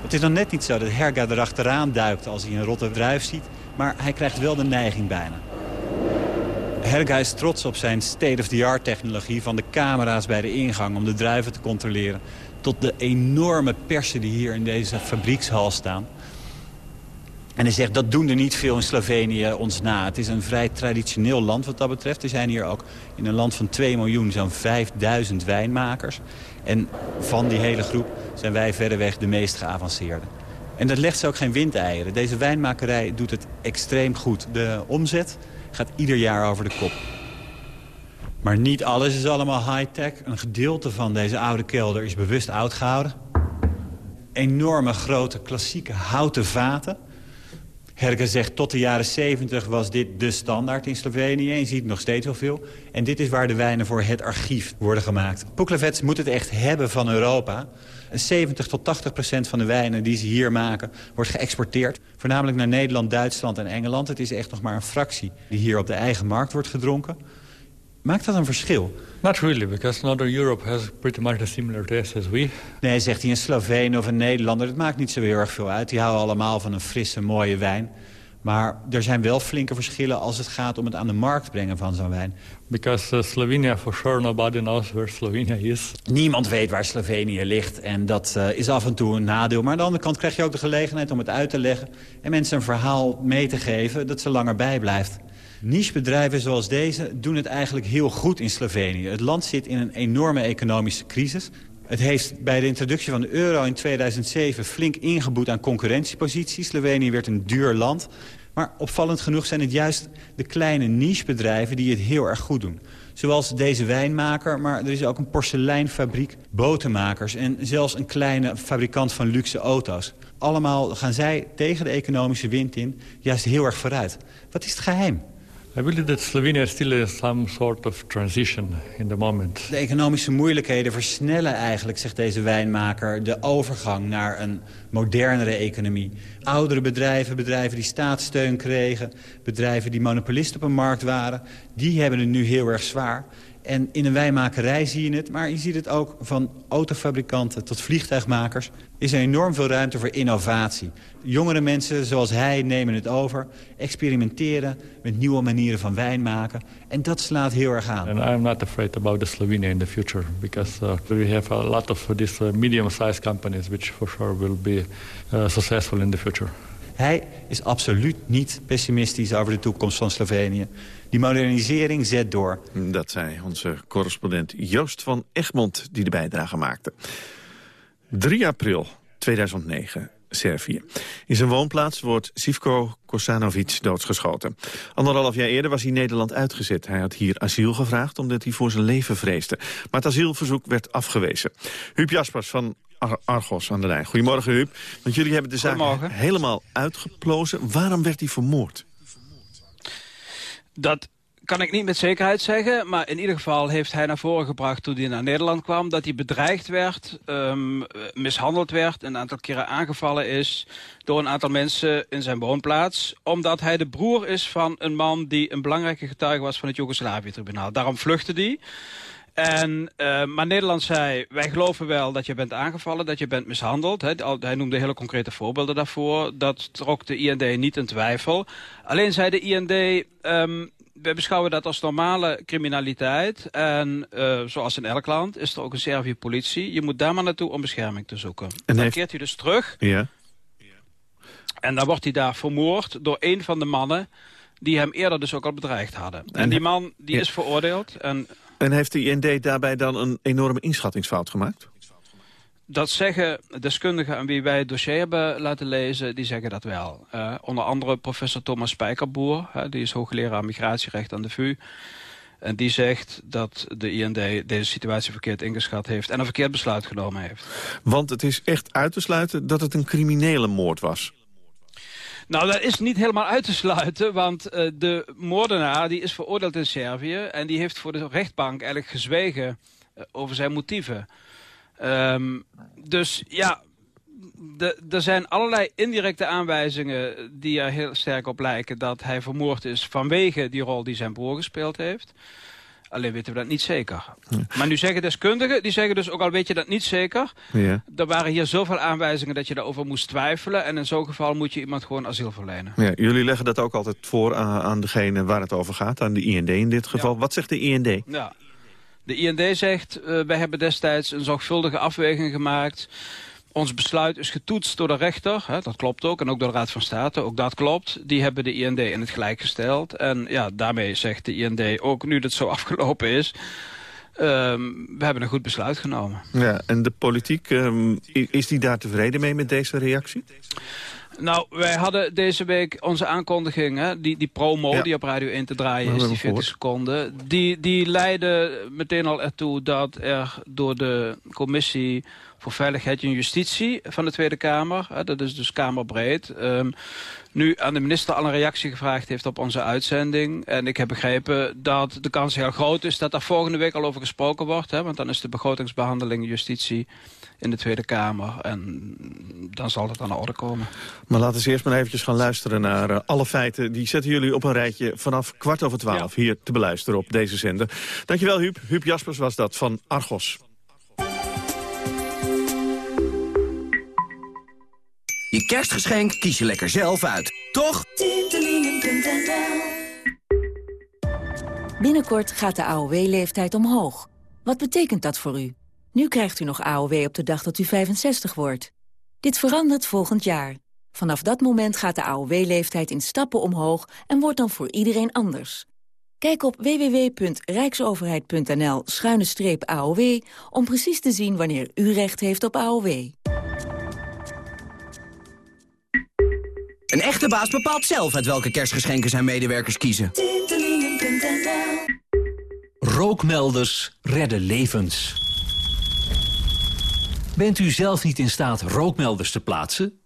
Het is dan net niet zo dat Herga erachteraan duikt als hij een rotte druif ziet... maar hij krijgt wel de neiging bijna. Herga is trots op zijn state-of-the-art technologie van de camera's bij de ingang om de druiven te controleren. Tot de enorme persen die hier in deze fabriekshal staan. En hij zegt, dat doen er niet veel in Slovenië ons na. Het is een vrij traditioneel land wat dat betreft. Er zijn hier ook in een land van 2 miljoen zo'n 5000 wijnmakers. En van die hele groep zijn wij verreweg de meest geavanceerde. En dat legt ze ook geen windeieren. Deze wijnmakerij doet het extreem goed. De omzet gaat ieder jaar over de kop. Maar niet alles is allemaal high-tech. Een gedeelte van deze oude kelder is bewust oud gehouden. Enorme grote klassieke houten vaten. Herke zegt tot de jaren 70 was dit de standaard in Slovenië. En je ziet nog steeds wel veel. En dit is waar de wijnen voor het archief worden gemaakt. Puklavets moet het echt hebben van Europa. 70 tot 80 procent van de wijnen die ze hier maken wordt geëxporteerd. Voornamelijk naar Nederland, Duitsland en Engeland. Het is echt nog maar een fractie die hier op de eigen markt wordt gedronken. Maakt dat een verschil? Not really, because Northern Europe has pretty much the similar taste as we. Nee, zegt hij, een Sloveen of een Nederlander, dat maakt niet zo heel erg veel uit. Die houden allemaal van een frisse, mooie wijn. Maar er zijn wel flinke verschillen als het gaat om het aan de markt brengen van zo'n wijn. Because uh, Slovenia, for sure, nobody knows where Slovenia is. Niemand weet waar Slovenië ligt en dat uh, is af en toe een nadeel. Maar aan de andere kant krijg je ook de gelegenheid om het uit te leggen... en mensen een verhaal mee te geven dat ze langer bijblijft. Nichebedrijven zoals deze doen het eigenlijk heel goed in Slovenië. Het land zit in een enorme economische crisis. Het heeft bij de introductie van de euro in 2007 flink ingeboet aan concurrentieposities. Slovenië werd een duur land. Maar opvallend genoeg zijn het juist de kleine nichebedrijven die het heel erg goed doen. Zoals deze wijnmaker, maar er is ook een porseleinfabriek, botenmakers... en zelfs een kleine fabrikant van luxe auto's. Allemaal gaan zij tegen de economische wind in juist heel erg vooruit. Wat is het geheim? I believe that Slovenia is still in some sort of transition in the moment. De economische moeilijkheden versnellen eigenlijk, zegt deze wijnmaker... de overgang naar een modernere economie. Oudere bedrijven, bedrijven die staatssteun kregen... bedrijven die monopolist op een markt waren... die hebben het nu heel erg zwaar. En in een wijnmakerij zie je het, maar je ziet het ook van autofabrikanten tot vliegtuigmakers. Is er enorm veel ruimte voor innovatie. Jongere mensen zoals hij nemen het over, experimenteren met nieuwe manieren van wijn maken. En dat slaat heel erg aan. And I'm not afraid about the Slovenia in the future because uh, we have a lot of these uh, medium-sized companies which for sure will be uh, successful in the future. Hij is absoluut niet pessimistisch over de toekomst van Slovenië. Die modernisering zet door. Dat zei onze correspondent Joost van Egmond die de bijdrage maakte. 3 april 2009. Servië. In zijn woonplaats wordt Sivko Kosanovic doodgeschoten. Anderhalf jaar eerder was hij Nederland uitgezet. Hij had hier asiel gevraagd omdat hij voor zijn leven vreesde. Maar het asielverzoek werd afgewezen. Huub Jaspers van Argos aan de lijn. Goedemorgen, Huub. Want jullie hebben de zaak helemaal uitgeplozen. Waarom werd hij vermoord? Dat kan ik niet met zekerheid zeggen, maar in ieder geval heeft hij naar voren gebracht toen hij naar Nederland kwam... dat hij bedreigd werd, um, mishandeld werd, een aantal keren aangevallen is... door een aantal mensen in zijn woonplaats... omdat hij de broer is van een man die een belangrijke getuige was van het Joegoslavië-tribunaal. Daarom vluchtte hij. En, uh, maar Nederland zei, wij geloven wel dat je bent aangevallen, dat je bent mishandeld. Hij noemde hele concrete voorbeelden daarvoor. Dat trok de IND niet in twijfel. Alleen zei de IND, um, ehm, we beschouwen dat als normale criminaliteit. En uh, zoals in elk land is er ook een Servië politie. Je moet daar maar naartoe om bescherming te zoeken. En dan keert hij dus terug. Ja. En dan wordt hij daar vermoord door een van de mannen die hem eerder dus ook al bedreigd hadden. En, die man die is veroordeeld. En, en heeft de IND daarbij dan een enorme inschattingsfout gemaakt? Dat zeggen deskundigen aan wie wij het dossier hebben laten lezen, die zeggen dat wel. Uh, onder andere professor Thomas Spijkerboer, uh, die is hoogleraar migratierecht aan de VU. En die zegt dat de IND deze situatie verkeerd ingeschat heeft en een verkeerd besluit genomen heeft. Want het is echt uit te sluiten dat het een criminele moord was. Nou, dat is niet helemaal uit te sluiten, want uh, de moordenaar die is veroordeeld in Servië... en die heeft voor de rechtbank eigenlijk gezwegen uh, over zijn motieven. Um, dus ja, er zijn allerlei indirecte aanwijzingen die er heel sterk op lijken... dat hij vermoord is vanwege die rol die zijn broer gespeeld heeft... Alleen weten we dat niet zeker. Maar nu zeggen deskundigen, die zeggen dus ook al weet je dat niet zeker. Ja. Er waren hier zoveel aanwijzingen dat je daarover moest twijfelen. En in zo'n geval moet je iemand gewoon asiel verlenen. Ja, jullie leggen dat ook altijd voor aan, aan degene waar het over gaat. Aan de IND in dit geval. Wat zegt de IND? Ja. De IND zegt, uh, wij hebben destijds een zorgvuldige afweging gemaakt... Ons besluit is getoetst door de rechter, hè, dat klopt ook, en ook door de Raad van State, ook dat klopt. Die hebben de IND in het gelijk gesteld. En ja, daarmee zegt de IND, ook nu dat zo afgelopen is... Um, we hebben een goed besluit genomen. Ja, en de politiek, um, is die daar tevreden mee met deze reactie? Nou, wij hadden deze week onze aankondiging, hè, die, die promo ja. die op Radio 1 te draaien is, die 40 seconden. Die, die leidde meteen al ertoe dat er door de commissie voor Veiligheid en Justitie van de Tweede Kamer. Hè, dat is dus kamerbreed. Um, nu aan de minister al een reactie gevraagd heeft op onze uitzending. En ik heb begrepen dat de kans heel groot is dat daar volgende week al over gesproken wordt. Hè, want dan is de begrotingsbehandeling justitie in de Tweede Kamer. En dan zal het aan de orde komen. Maar laten we eerst maar eventjes gaan luisteren naar uh, alle feiten. Die zetten jullie op een rijtje vanaf kwart over twaalf ja. hier te beluisteren op deze zender. Dankjewel Huub. Huub Jaspers was dat van Argos. Je kerstgeschenk kies je lekker zelf uit, toch? Binnenkort gaat de AOW-leeftijd omhoog. Wat betekent dat voor u? Nu krijgt u nog AOW op de dag dat u 65 wordt. Dit verandert volgend jaar. Vanaf dat moment gaat de AOW-leeftijd in stappen omhoog en wordt dan voor iedereen anders. Kijk op www.rijksoverheid.nl-aow om precies te zien wanneer u recht heeft op AOW. Een echte baas bepaalt zelf uit welke kerstgeschenken zijn medewerkers kiezen. Rookmelders redden levens. Bent u zelf niet in staat rookmelders te plaatsen?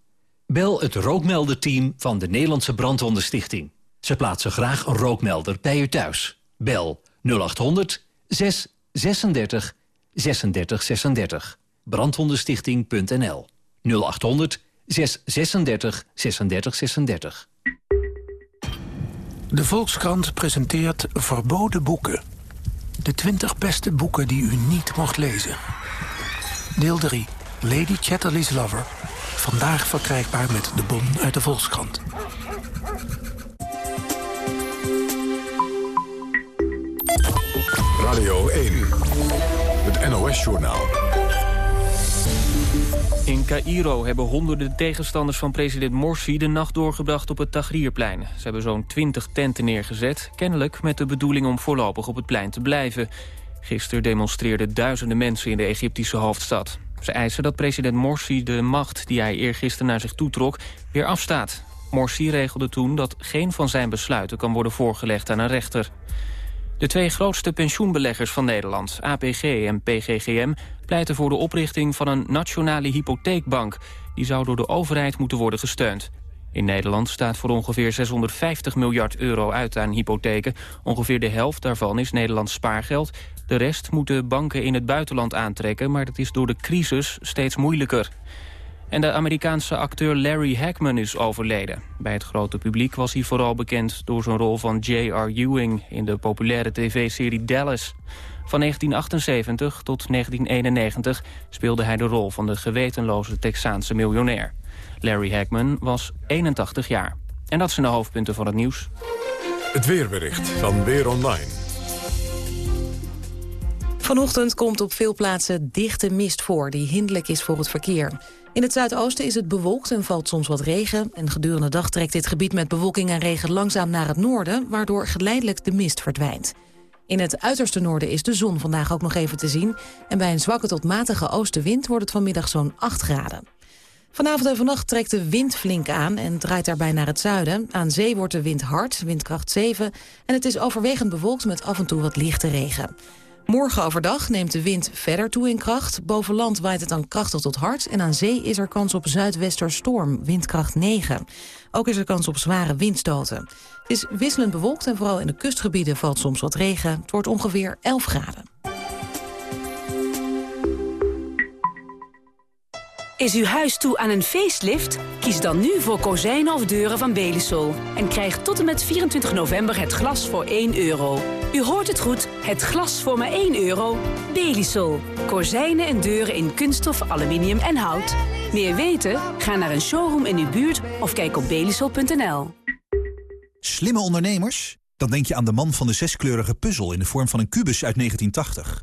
Bel het rookmelderteam van de Nederlandse Brandwondenstichting. Ze plaatsen graag een rookmelder bij u thuis. Bel 0800 636 36 36. Brandhondenstichting.nl 0800 636 36 36. De Volkskrant presenteert Verboden Boeken. De 20 beste boeken die u niet mocht lezen. Deel 3. Lady Chatterley's Lover. Vandaag verkrijgbaar met de bon uit de Volkskrant. Radio 1. Het NOS-journaal. In Cairo hebben honderden tegenstanders van president Morsi de nacht doorgebracht op het Tahrirplein. Ze hebben zo'n 20 tenten neergezet, kennelijk met de bedoeling om voorlopig op het plein te blijven. Gisteren demonstreerden duizenden mensen in de Egyptische hoofdstad. Ze eisen dat president Morsi de macht die hij eergisteren naar zich toetrok weer afstaat. Morsi regelde toen dat geen van zijn besluiten kan worden voorgelegd aan een rechter. De twee grootste pensioenbeleggers van Nederland, APG en PGGM... pleiten voor de oprichting van een nationale hypotheekbank. Die zou door de overheid moeten worden gesteund. In Nederland staat voor ongeveer 650 miljard euro uit aan hypotheken. Ongeveer de helft daarvan is Nederlands spaargeld. De rest moeten banken in het buitenland aantrekken... maar dat is door de crisis steeds moeilijker. En de Amerikaanse acteur Larry Hackman is overleden. Bij het grote publiek was hij vooral bekend door zijn rol van J.R. Ewing... in de populaire tv-serie Dallas. Van 1978 tot 1991 speelde hij de rol van de gewetenloze Texaanse miljonair. Larry Hackman was 81 jaar. En dat zijn de hoofdpunten van het nieuws. Het weerbericht van Weer Online. Vanochtend komt op veel plaatsen dichte mist voor... die hinderlijk is voor het verkeer. In het zuidoosten is het bewolkt en valt soms wat regen. En gedurende de dag trekt dit gebied met bewolking en regen langzaam naar het noorden... waardoor geleidelijk de mist verdwijnt. In het uiterste noorden is de zon vandaag ook nog even te zien. En bij een zwakke tot matige oostenwind wordt het vanmiddag zo'n 8 graden. Vanavond en vannacht trekt de wind flink aan en draait daarbij naar het zuiden. Aan zee wordt de wind hard, windkracht 7. En het is overwegend bewolkt met af en toe wat lichte regen. Morgen overdag neemt de wind verder toe in kracht. Boven land waait het dan krachtig tot hard. En aan zee is er kans op zuidwesterstorm, windkracht 9. Ook is er kans op zware windstoten. Het is wisselend bewolkt en vooral in de kustgebieden valt soms wat regen. Het wordt ongeveer 11 graden. Is uw huis toe aan een facelift? Kies dan nu voor kozijnen of deuren van Belisol. En krijg tot en met 24 november het glas voor 1 euro. U hoort het goed, het glas voor maar 1 euro. Belisol. Kozijnen en deuren in kunststof, aluminium en hout. Meer weten? Ga naar een showroom in uw buurt of kijk op belisol.nl. Slimme ondernemers? Dan denk je aan de man van de zeskleurige puzzel in de vorm van een kubus uit 1980.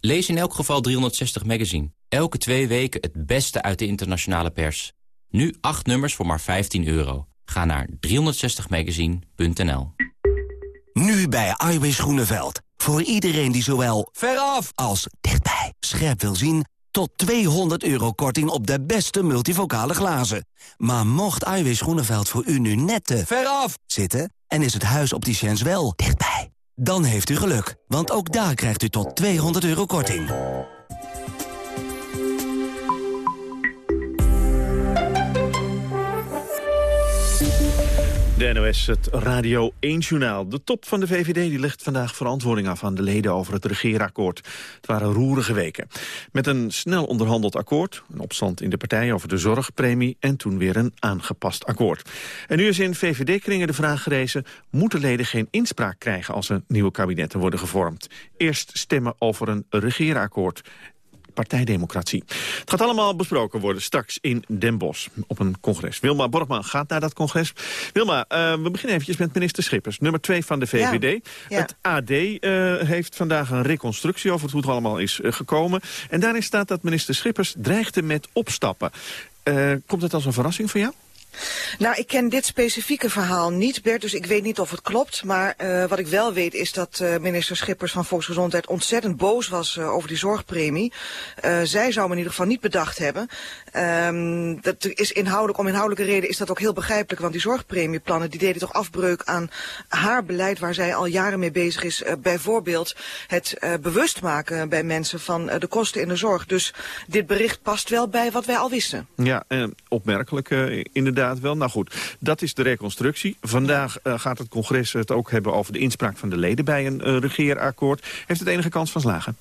Lees in elk geval 360 Magazine. Elke twee weken het beste uit de internationale pers. Nu acht nummers voor maar 15 euro. Ga naar 360magazine.nl Nu bij Iwis Groeneveld. Voor iedereen die zowel veraf als dichtbij scherp wil zien... tot 200 euro korting op de beste multivocale glazen. Maar mocht Iwis Groeneveld voor u nu net te veraf zitten... en is het huis op die wel dichtbij... dan heeft u geluk, want ook daar krijgt u tot 200 euro korting. De NOS, het Radio 1-journaal. De top van de VVD die legt vandaag verantwoording af aan de leden over het regeerakkoord. Het waren roerige weken. Met een snel onderhandeld akkoord, een opstand in de partij over de zorgpremie... en toen weer een aangepast akkoord. En nu is in VVD-kringen de vraag gerezen... moeten leden geen inspraak krijgen als er nieuwe kabinetten worden gevormd? Eerst stemmen over een regeerakkoord partijdemocratie. Het gaat allemaal besproken worden straks in Den Bosch op een congres. Wilma Borgman gaat naar dat congres. Wilma, uh, we beginnen eventjes met minister Schippers, nummer 2 van de VVD. Het AD uh, heeft vandaag een reconstructie over hoe het allemaal is uh, gekomen. En daarin staat dat minister Schippers dreigde met opstappen. komt het als een verrassing voor jou? Nou, ik ken dit specifieke verhaal niet, Bert, dus ik weet niet of het klopt. Maar uh, wat ik wel weet is dat uh, minister Schippers van Volksgezondheid ontzettend boos was uh, over die zorgpremie. zij zou hem in ieder geval niet bedacht hebben. Um, dat is inhoudelijk, om inhoudelijke reden is dat ook heel begrijpelijk, want die zorgpremieplannen die deden toch afbreuk aan haar beleid waar zij al jaren mee bezig is. bijvoorbeeld het bewust maken bij mensen van de kosten in de zorg. Dus dit bericht past wel bij wat wij al wisten. Ja, opmerkelijk inderdaad wel. Nou goed, dat is de reconstructie. Vandaag uh, gaat het congres het ook hebben over de inspraak van de leden bij een uh, regeerakkoord. Heeft het enige kans van slagen?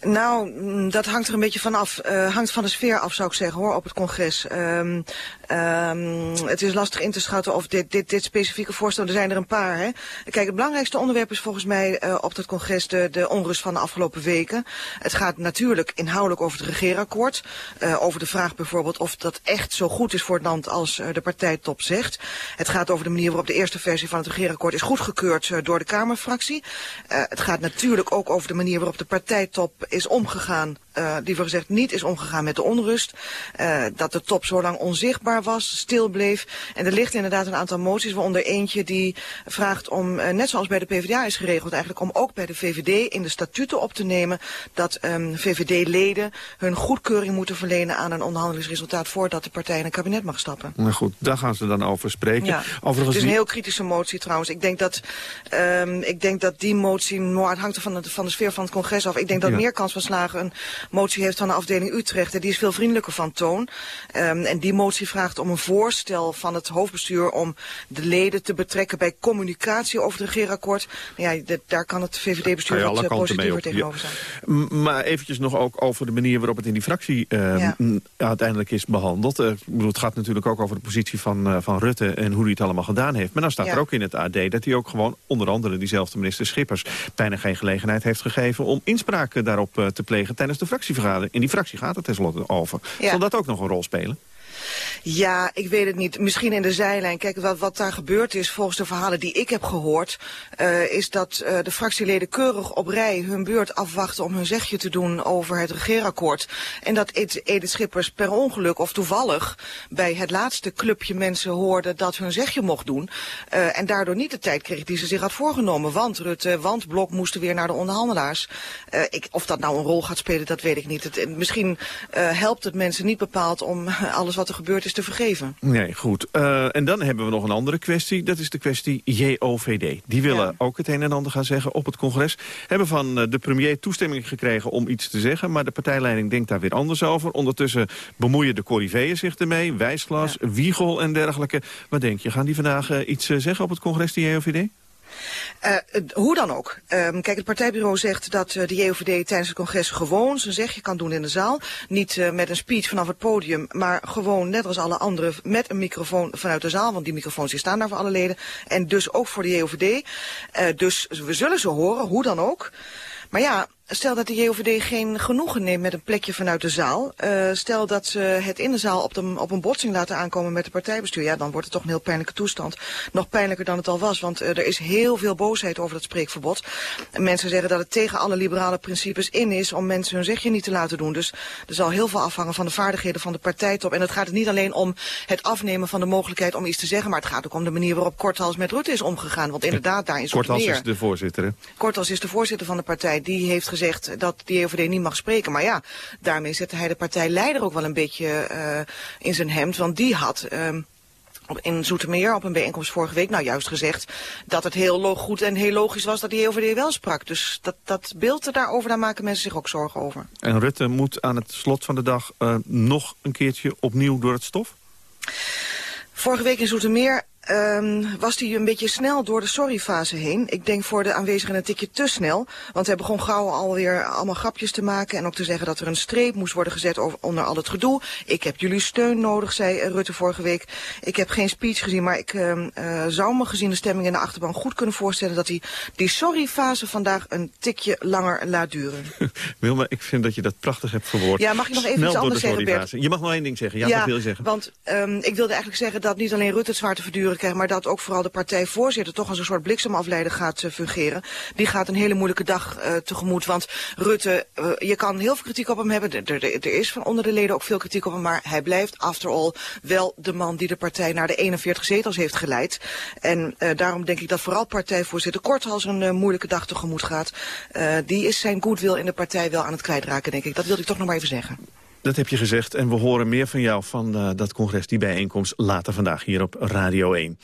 Nou, mm, dat hangt er een beetje van af. Uh, hangt van de sfeer af, zou ik zeggen, hoor, op het congres. Um, um, het is lastig in te schatten of dit, dit, dit specifieke voorstel, er zijn er een paar. Hè? Kijk, het belangrijkste onderwerp is volgens mij uh, op het congres de, de onrust van de afgelopen weken. Het gaat natuurlijk inhoudelijk over het regeerakkoord. Uh, over de vraag bijvoorbeeld of dat echt zo goed is voor het land als de partijtop zegt. Het gaat over de manier waarop de eerste versie van het regeerakkoord is goedgekeurd door de Kamerfractie. Het gaat natuurlijk ook over de manier waarop de partijtop is omgegaan, uh, liever gezegd niet is omgegaan met de onrust. Uh, dat de top zo lang onzichtbaar was, stil bleef. En er ligt inderdaad een aantal moties, waaronder eentje die vraagt om, uh, net zoals bij de PvdA is geregeld, eigenlijk om ook bij de VVD in de statuten op te nemen dat um, VVD-leden hun goedkeuring moeten verlenen aan een onderhandelingsresultaat voordat de partij in een kabinet mag stappen. Nou goed, daar gaan ze dan over spreken. Ja. Overigens het is een heel kritische motie trouwens. Ik denk dat, um, ik denk dat die motie, nou, het hangt er van de, van de sfeer van het congres af. Ik denk dat ja. meer kans van slagen een motie heeft van de afdeling Utrecht. En die is veel vriendelijker van toon. Um, en die motie vraagt om een voorstel van het hoofdbestuur om de leden te betrekken bij communicatie over het regeerakkoord. Nou ja, de, daar kan het VVD-bestuur wat positiever tegenover zijn. Ja. Maar eventjes nog ook over de manier waarop het in die fractie uh, ja. uiteindelijk is behandeld. Uh, bedoel, het gaat natuurlijk ook over de positie van, uh, van Rutte en hoe hij het allemaal gedaan heeft. Maar dan staat er ook in het AD dat hij ook gewoon onder andere diezelfde minister Schippers bijna geen gelegenheid heeft gegeven om inspraak daarop te plegen tijdens de fractievergadering. In die fractie gaat het tenslotte over. Zal dat ook nog een rol spelen? Ja, ik weet het niet. Misschien in de zijlijn. Kijk, wat, wat daar gebeurd is, volgens de verhalen die ik heb gehoord... Uh, is dat uh, de fractieleden keurig op rij hun beurt afwachten... om hun zegje te doen over het regeerakkoord. En dat Edith Schippers per ongeluk of toevallig... bij het laatste clubje mensen hoorde dat hun zegje mocht doen. Uh, en daardoor niet de tijd kreeg die ze zich had voorgenomen. Want Rutte, want Blok moesten weer naar de onderhandelaars. Ik, of dat nou een rol gaat spelen, dat weet ik niet. Het, misschien helpt het mensen niet bepaald om alles wat er gebeurd is te vergeven. Nee, goed. Uh, en dan hebben we nog een andere kwestie. Dat is de kwestie JOVD. Die willen ja. ook het een en ander gaan zeggen op het congres. Hebben van de premier toestemming gekregen om iets te zeggen. Maar de partijleiding denkt daar weer anders over. Ondertussen bemoeien de corriveeën zich ermee. Wijsglas, ja. Wiegel en dergelijke. Wat denk je? Gaan die vandaag uh, iets zeggen op het congres, die JOVD? Uh, hoe dan ook. Um, kijk, het partijbureau zegt dat uh, de JOVD tijdens het congres gewoon zijn zegje kan doen in de zaal. Niet uh, met een speech vanaf het podium, maar gewoon net als alle anderen met een microfoon vanuit de zaal. Want die microfoons die staan daar voor alle leden. En dus ook voor de JOVD. dus we zullen ze horen, hoe dan ook. Maar ja, stel dat de JOVD geen genoegen neemt met een plekje vanuit de zaal. Uh, stel dat ze het in de zaal op, de, op een botsing laten aankomen met het partijbestuur. Ja, dan wordt het toch een heel pijnlijke toestand. Nog pijnlijker dan het al was, want uh, er is heel veel boosheid over dat spreekverbod. En mensen zeggen dat het tegen alle liberale principes in is om mensen hun zegje niet te laten doen. Dus er zal heel veel afhangen van de vaardigheden van de partijtop. En het gaat niet alleen om het afnemen van de mogelijkheid om iets te zeggen, maar het gaat ook om de manier waarop Korthals met Rutte is omgegaan. Want inderdaad, daar is Korthals is de voorzitter, hè? Korthals is de voorzitter van de partij. Die heeft gezegd gezegd dat de JOVD niet mag spreken. Maar ja, daarmee zette hij de partijleider ook wel een beetje uh, in zijn hemd. Want die had... Uh, in Zoetermeer op een bijeenkomst vorige week nou juist gezegd dat het heel goed en heel logisch was dat de JOVD wel sprak. Dus dat, dat beeld daarover, daar maken mensen zich ook zorgen over. En Rutte moet aan het slot van de dag uh, nog een keertje opnieuw door het stof? Vorige week in Zoetermeer um, was hij een beetje snel door de sorryfase heen. Ik denk voor de aanwezigen een tikje te snel. Want hij begon gauw alweer allemaal grapjes te maken... en ook te zeggen dat er een streep moest worden gezet over, onder al het gedoe. Ik heb jullie steun nodig, zei Rutte vorige week. Ik heb geen speech gezien, maar ik uh, uh, zou me gezien de stemming in de achterban goed kunnen voorstellen... dat hij die sorryfase vandaag een tikje langer laat duren. Wilma, ik vind dat je dat prachtig hebt verwoord. Ja, mag ik nog even Snel iets anders zeggen, Bert? Je mag nog één ding zeggen. Ja, ja wat wil je zeggen? Want um, ik wilde eigenlijk zeggen dat niet alleen Rutte het zwaar te verduren maar dat ook vooral de partijvoorzitter toch als een soort bliksemafleider gaat uh, fungeren. Die gaat een hele moeilijke dag uh, tegemoet. Want Rutte, uh, je kan heel veel kritiek op hem hebben. Er, er, er, is van onder de leden ook veel kritiek op hem. Maar hij blijft, after all, wel de man die de partij naar de 41 zetels heeft geleid. En daarom denk ik dat vooral partijvoorzitter Korthals een moeilijke dag tegemoet gaat. die is zijn goodwill in de partij wel aan het kwijtraken, denk ik. Dat wilde ik toch nog maar even zeggen. Dat heb je gezegd en we horen meer van jou van uh, dat congres, die bijeenkomst, later vandaag hier op Radio 1.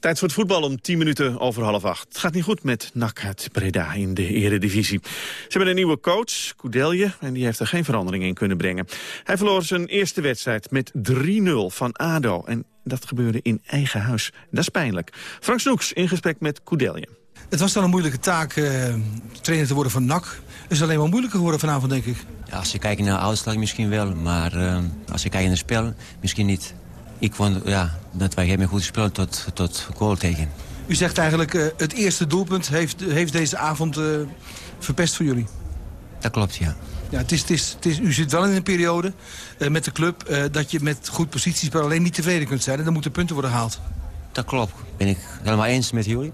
Tijd voor het voetbal om 10 minuten over half acht. Het gaat niet goed met NAC uit Breda in de eredivisie. Ze hebben een nieuwe coach, Koudelje, en die heeft er geen verandering in kunnen brengen. Hij verloor zijn eerste wedstrijd met 3-0 van ADO. En dat gebeurde in eigen huis. Dat is pijnlijk. Frank Snoeks in gesprek met Koudelje. Het was dan een moeilijke taak uh, trainer te worden van NAC. Is alleen maar moeilijker geworden vanavond, denk ik. Als je kijkt naar de uitslag misschien wel, maar uh, als je kijkt naar het spel, misschien niet. Ik vond ja, dat wij hebben goed gespeeld tot, tot goal tegen. U zegt eigenlijk, uh, het eerste doelpunt heeft, heeft deze avond verpest voor jullie. Dat klopt, ja. Ja, het is, het is, het is, u zit wel in een periode met de club dat je met goed positiespel alleen niet tevreden kunt zijn. En dan moeten punten worden gehaald. Dat klopt, ben ik helemaal eens met jullie.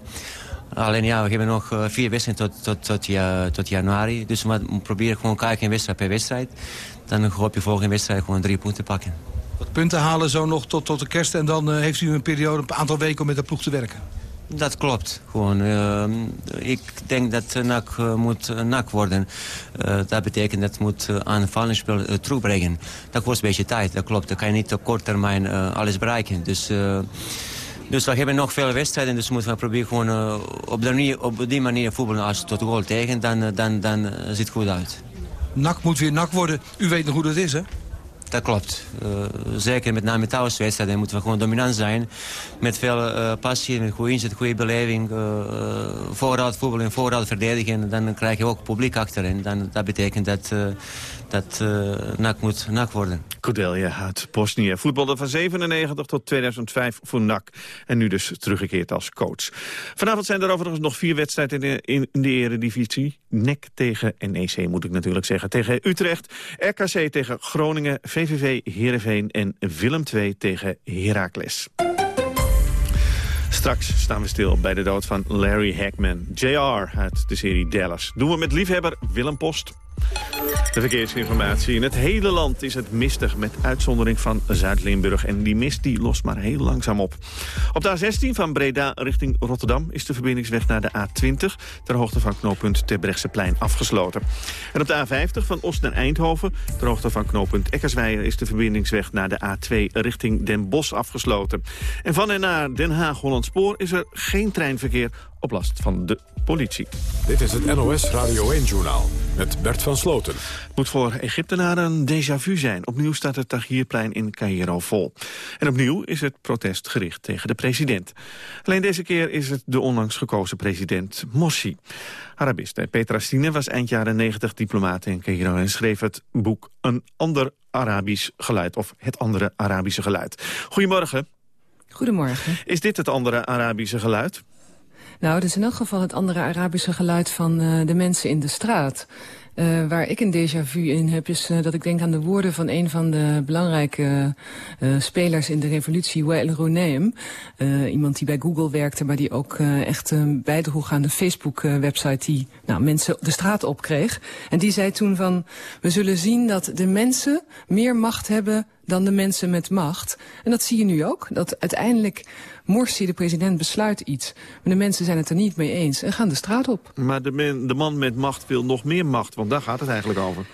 Alleen ja, we hebben nog uh, vier wedstrijden tot, tot, tot, ja, tot januari. Dus we proberen gewoon kijken wedstrijd per wedstrijd. Dan hoop je volgende wedstrijd gewoon drie punten pakken. Wat punten halen zo nog tot, tot de kerst en dan uh, heeft u een periode, een aantal weken om met de ploeg te werken? Dat klopt. Gewoon, uh, ik denk dat NAC uh, moet NAC worden. Uh, dat betekent dat het moet aanvallingsspel terugbrengen. Dat kost een beetje tijd, dat klopt. Dan kan je niet op korte termijn alles bereiken. Dus dus we hebben nog veel wedstrijden, dus moeten we proberen gewoon uh, op, die, op die manier voetballen als tot goal tegen. Dan, uh, dan, dan uh, ziet het goed uit. Nak moet weer nak worden. U weet nog hoe dat is, hè? Dat klopt. Uh, zeker met name thuiswedstrijden moeten we gewoon dominant zijn. Met veel uh, passie, met goede inzet, goede beleving. Uh, vooruit voetballen en vooruit verdedigen. Dan krijg je ook publiek achterin. Dan, dat betekent dat, dat uh, moet NAC worden. Cordelia uit Bosnië. Voetbalde van 97 tot 2005 voor NAC. En nu dus teruggekeerd als coach. Vanavond zijn er overigens nog vier wedstrijden in de, in de eredivisie. NEC tegen NEC moet ik natuurlijk zeggen. Tegen Utrecht, RKC tegen Groningen, VVV Heerenveen en Willem II tegen Heracles. Straks staan we stil bij de dood van Larry Hackman. JR uit de serie Dallas. Doen we met liefhebber Willem Post. De verkeersinformatie. In het hele land is het mistig met uitzondering van Zuid-Limburg. En die mist die lost maar heel langzaam op. Op de A16 van Breda richting Rotterdam is de verbindingsweg naar de A20... ter hoogte van knooppunt Terbrechtseplein afgesloten. En op de A50 van Oost naar Eindhoven... ter hoogte van knooppunt Eckersweijer... is de verbindingsweg naar de A2 richting Den Bosch afgesloten. En van en naar Den Haag-Hollandspoor is er geen treinverkeer op last van de politie. Dit is het NOS Radio 1-journaal met Bert van Sloten. Het moet voor Egyptenaren een déjà vu zijn. Opnieuw staat het Tahrirplein in Cairo vol. En opnieuw is het protest gericht tegen de president. Alleen deze keer is het de onlangs gekozen president Morsi. Arabiste Petra Stine was eind jaren 90 diplomaat in Cairo... en schreef het boek Een ander Arabisch geluid, of Het andere Arabische geluid. Goedemorgen. Goedemorgen. Is dit het andere Arabische geluid? Nou, het is in elk geval het andere Arabische geluid van uh, de mensen in de straat. Uh, waar ik een déjà vu in heb, is uh, dat ik denk aan de woorden van een van de belangrijke uh, spelers in de revolutie, Wael Roneem. iemand die bij Google werkte, maar die ook echt bijdroeg aan de Facebook-website die nou, mensen de straat opkreeg. En die zei toen van, we zullen zien dat de mensen meer macht hebben dan de mensen met macht. En dat zie je nu ook, dat uiteindelijk Morsi, de president, besluit iets. Maar de mensen zijn het er niet mee eens en gaan de straat op. Maar de, de man met macht wil nog meer macht, want daar gaat het eigenlijk over.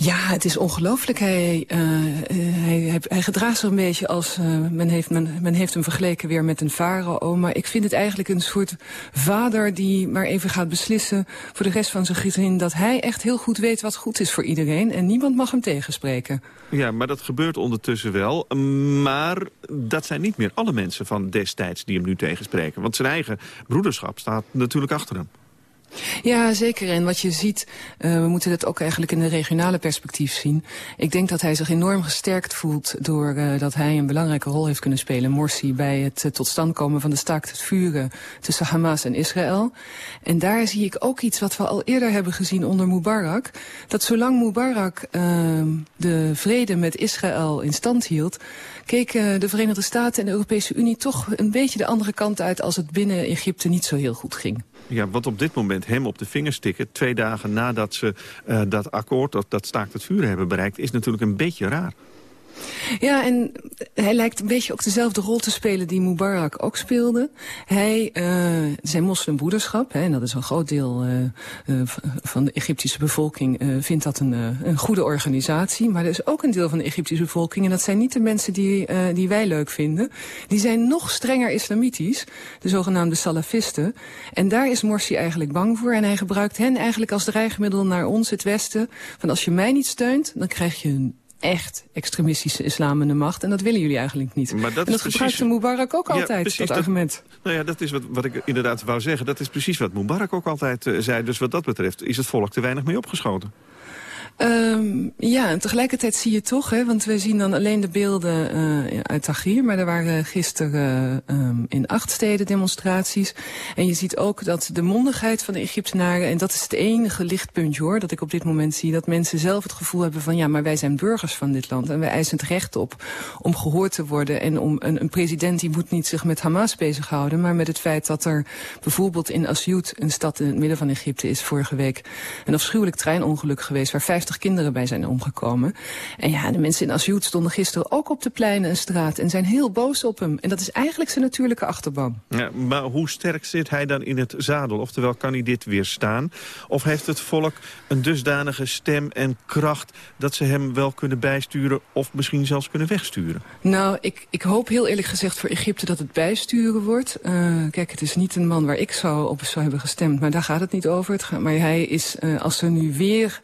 Ja, het is ongelooflijk. Hij, uh, hij, hij, hij, gedraagt zich een beetje als... Uh, men, heeft, men, men heeft hem vergeleken weer met een farao. Maar ik vind het eigenlijk een soort vader die maar even gaat beslissen... voor de rest van zijn gezin dat hij echt heel goed weet wat goed is voor iedereen. En niemand mag hem tegenspreken. Ja, maar dat gebeurt ondertussen wel. Maar dat zijn niet meer alle mensen van destijds die hem nu tegenspreken. Want zijn eigen broederschap staat natuurlijk achter hem. Ja, zeker. En wat je ziet, uh, we moeten het ook eigenlijk in de regionale perspectief zien. Ik denk dat hij zich enorm gesterkt voelt door uh, dat hij een belangrijke rol heeft kunnen spelen, Morsi, bij het uh, tot stand komen van de staakt het vuren tussen Hamas en Israël. En daar zie ik ook iets wat we al eerder hebben gezien onder Mubarak. Dat zolang Mubarak de vrede met Israël in stand hield, keken de Verenigde Staten en de Europese Unie toch een beetje de andere kant uit als het binnen Egypte niet zo heel goed ging. Ja, wat op dit moment hem op de vingers tikken... twee dagen nadat ze uh, dat akkoord, dat, dat staakt het vuren hebben bereikt... is natuurlijk een beetje raar. Ja, en hij lijkt een beetje ook dezelfde rol te spelen die Mubarak ook speelde. Hij, uh, zijn moslimbroederschap, hè, en dat is een groot deel uh, uh, van de Egyptische bevolking, vindt dat een, een goede organisatie. Maar er is ook een deel van de Egyptische bevolking, en dat zijn niet de mensen die, die wij leuk vinden. Die zijn nog strenger islamitisch, de zogenaamde salafisten. En daar is Morsi eigenlijk bang voor. En hij gebruikt hen eigenlijk als dreigmiddel naar ons, het Westen. Van als je mij niet steunt, dan krijg je een echt extremistische islam in de macht. En dat willen jullie eigenlijk niet. Maar dat en dat gebruikte Mubarak ook altijd, precies, dat argument. nou ja, dat is wat, wat ik inderdaad wou zeggen. Dat is precies wat Mubarak ook altijd uh, zei. Dus wat dat betreft is het volk te weinig mee opgeschoten. Um, ja, en tegelijkertijd zie je toch, hè, want we zien dan alleen de beelden uh, uit Tahrir, maar er waren gisteren um, in acht steden demonstraties. En je ziet ook dat de mondigheid van de Egyptenaren, en dat is het enige lichtpuntje hoor, dat ik op dit moment zie, dat mensen zelf het gevoel hebben van ja, maar wij zijn burgers van dit land en wij eisen het recht op om gehoord te worden en om een, een president die moet niet zich met Hamas bezighouden, maar met het feit dat er bijvoorbeeld in Asyut, een stad in het midden van Egypte, is vorige week een afschuwelijk treinongeluk geweest waar 50 kinderen bij zijn omgekomen. En ja, de mensen in Asyut stonden gisteren ook op de pleinen en straat en zijn heel boos op hem. En dat is eigenlijk zijn natuurlijke achterban. Ja, maar hoe sterk zit hij dan in het zadel? Oftewel, kan hij dit weerstaan? Of heeft het volk een dusdanige stem en kracht dat ze hem wel kunnen bijsturen of misschien zelfs kunnen wegsturen? Nou, ik, ik hoop heel eerlijk gezegd voor Egypte dat het bijsturen wordt. Uh, kijk, het is niet een man waar ik zou op zou hebben gestemd, maar daar gaat het niet over. Het gaat, maar hij is, uh, als er nu weer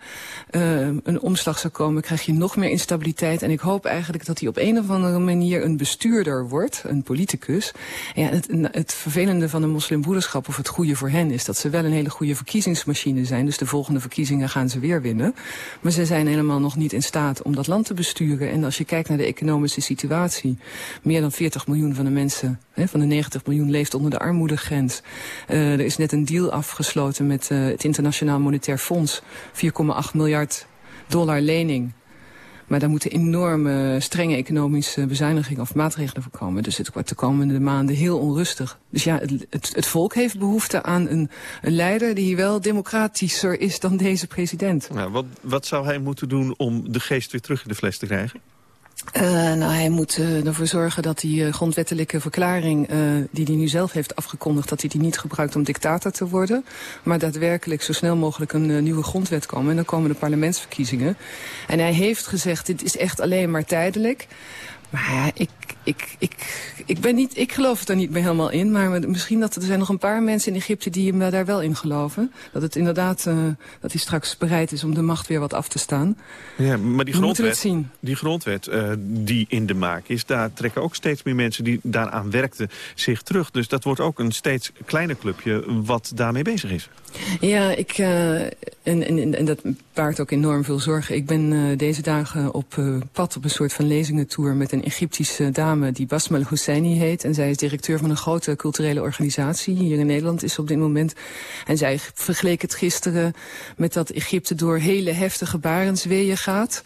uh, een omslag zou komen, krijg je nog meer instabiliteit. En ik hoop eigenlijk dat hij op een of andere manier een bestuurder wordt, een politicus. En ja, het, het vervelende van de moslimbroederschap, of het goede voor hen, is dat ze wel een hele goede verkiezingsmachine zijn. Dus de volgende verkiezingen gaan ze weer winnen. Maar ze zijn helemaal nog niet in staat om dat land te besturen. En als je kijkt naar de economische situatie, meer dan 40 miljoen van de mensen, van de 90 miljoen, leeft onder de armoedegrens. Uh, er is net een deal afgesloten met uh, het Internationaal Monetair Fonds, 4,8 miljard dollar lening. Maar daar moeten enorme strenge economische bezuinigingen of maatregelen voor komen. Dus het wordt de komende maanden heel onrustig. Dus ja, het, het, het volk heeft behoefte aan een, een, leider die wel democratischer is dan deze president. Nou, wat, wat zou hij moeten doen om de geest weer terug in de fles te krijgen? Uh, nou, hij moet uh, ervoor zorgen dat die uh, grondwettelijke verklaring... die hij nu zelf heeft afgekondigd... dat hij die niet gebruikt om dictator te worden. Maar daadwerkelijk zo snel mogelijk een nieuwe grondwet komen. En dan komen de parlementsverkiezingen. En hij heeft gezegd, dit is echt alleen maar tijdelijk. Maar ja, ik, ik, ik, ik, ben niet, ik geloof er niet meer helemaal in. Maar misschien dat er zijn nog een paar mensen in Egypte die hem daar wel in geloven. Dat het inderdaad, uh, dat hij straks bereid is om de macht weer wat af te staan. Ja, maar die grondwet, die, grondwet uh, die in de maak is, daar trekken ook steeds meer mensen die daaraan werkten zich terug. Dus dat wordt ook een steeds kleiner clubje wat daarmee bezig is. Ja, ik, uh, en, en, en dat baart ook enorm veel zorgen. Ik ben deze dagen op pad op een soort van lezingentour met een Egyptische dame die Basma Husseini heet. En zij is directeur van een grote culturele organisatie hier in Nederland is op dit moment. En zij vergeleek het gisteren met dat Egypte door hele heftige barensweeën gaat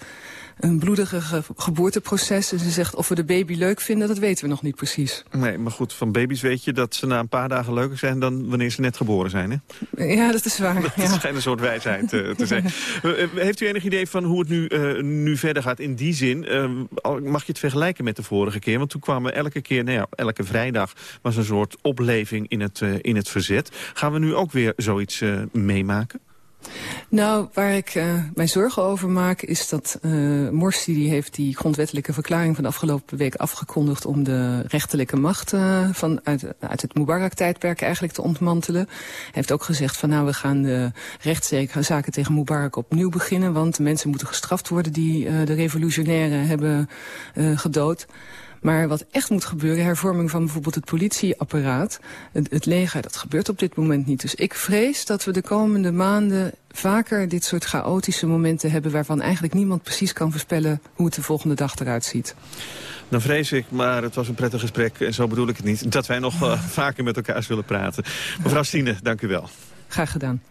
een bloedige ge geboorteproces. En ze zegt of we de baby leuk vinden, dat weten we nog niet precies. Nee, maar goed, van baby's weet je dat ze na een paar dagen leuker zijn... dan wanneer ze net geboren zijn, hè? Ja, dat is waar. Dat ja. schijnt een soort wijsheid uh, te zijn. Uh, heeft u enig idee van hoe het nu, uh, nu verder gaat in die zin? mag je het vergelijken met de vorige keer? Want toen kwamen elke keer, nou ja, elke vrijdag... was een soort opleving in het, in het verzet. Gaan we nu ook weer zoiets meemaken? Nou, waar ik uh, mij zorgen over maak is dat uh, Morsi die heeft die grondwettelijke verklaring van de afgelopen week afgekondigd om de rechterlijke macht uh, van uit, uit het Mubarak-tijdperk eigenlijk te ontmantelen. Hij heeft ook gezegd van nou we gaan de rechtszaken tegen Mubarak opnieuw beginnen, want de mensen moeten gestraft worden die de revolutionairen hebben gedood. Maar wat echt moet gebeuren, hervorming van bijvoorbeeld het politieapparaat... het, het leger, dat gebeurt op dit moment niet. Dus ik vrees dat we de komende maanden vaker dit soort chaotische momenten hebben... waarvan eigenlijk niemand precies kan voorspellen hoe het de volgende dag eruit ziet. Dan vrees ik, maar het was een prettig gesprek en zo bedoel ik het niet... dat wij nog uh, vaker met elkaar zullen praten. Mevrouw Stine, dank u wel. Graag gedaan.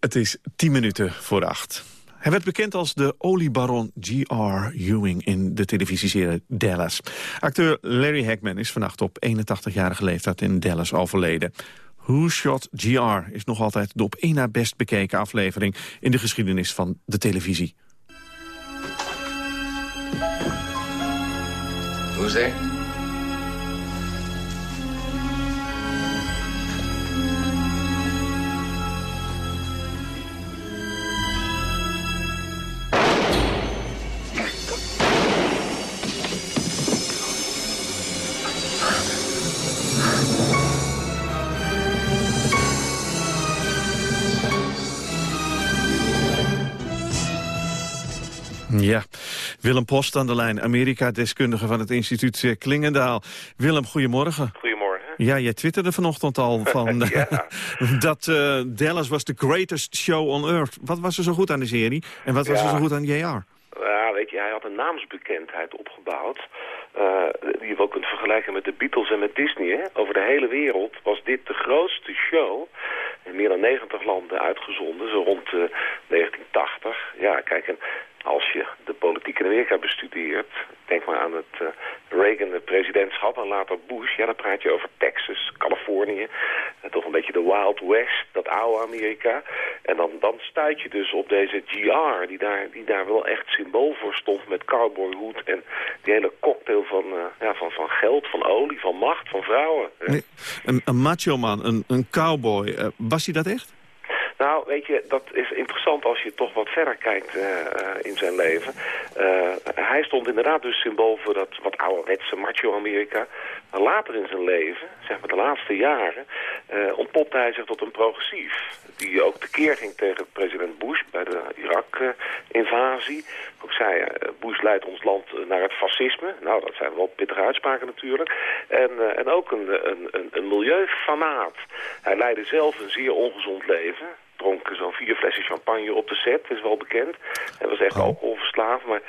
Het is tien minuten voor acht. Hij werd bekend als de oliebaron G.R. Ewing in de televisieserie Dallas. Acteur Larry Hackman is vannacht op 81-jarige leeftijd in Dallas overleden. Who Shot GR is nog altijd de op één na best bekeken aflevering... in de geschiedenis van de televisie. Who's there? Ja, Willem Post aan de lijn, Amerika-deskundige van het instituut eh, Klingendaal. Willem, goedemorgen. Goedemorgen. Ja, jij twitterde vanochtend al van dat uh, Dallas was the greatest show on earth. Wat was er zo goed aan de serie en wat was er zo goed aan JR? Ja, weet je, hij had een naamsbekendheid opgebouwd. Uh, die je wel kunt vergelijken met de Beatles en met Disney. Hè? Over de hele wereld was dit de grootste show. In meer dan 90 landen uitgezonden, zo rond 1980. Ja, kijk, en als je de politiek in Amerika bestudeert, denk maar aan het uh, Reagan-presidentschap en later Bush, ja, dan praat je over Texas, Californië, toch een beetje de Wild West, dat oude Amerika. En dan, dan stuit je dus op deze GR, die daar, die daar wel echt symbool voor stond met cowboyhoed en die hele cocktail van, uh, ja, van, van geld, van olie, van macht, van vrouwen. Nee, een, een macho man, een, een cowboy, was hij dat echt? Nou, weet je, dat is interessant als je toch wat verder kijkt uh, in zijn leven. Uh, hij stond inderdaad dus symbool voor dat wat ouderwetse macho-Amerika. Maar later in zijn leven, zeg maar de laatste jaren, uh, ontpopte hij zich tot een progressief. Die ook tekeer ging tegen president Bush bij de Irak-invasie. Ook zei, Bush leidt ons land naar het fascisme. Nou, dat zijn wel pittige uitspraken natuurlijk. En, en ook een, een, een, een milieufanaat. Hij leidde zelf een zeer ongezond leven dronk zo'n vier flessen champagne op de set, is wel bekend. Hij was echt oh. alcoholverslaafd, maar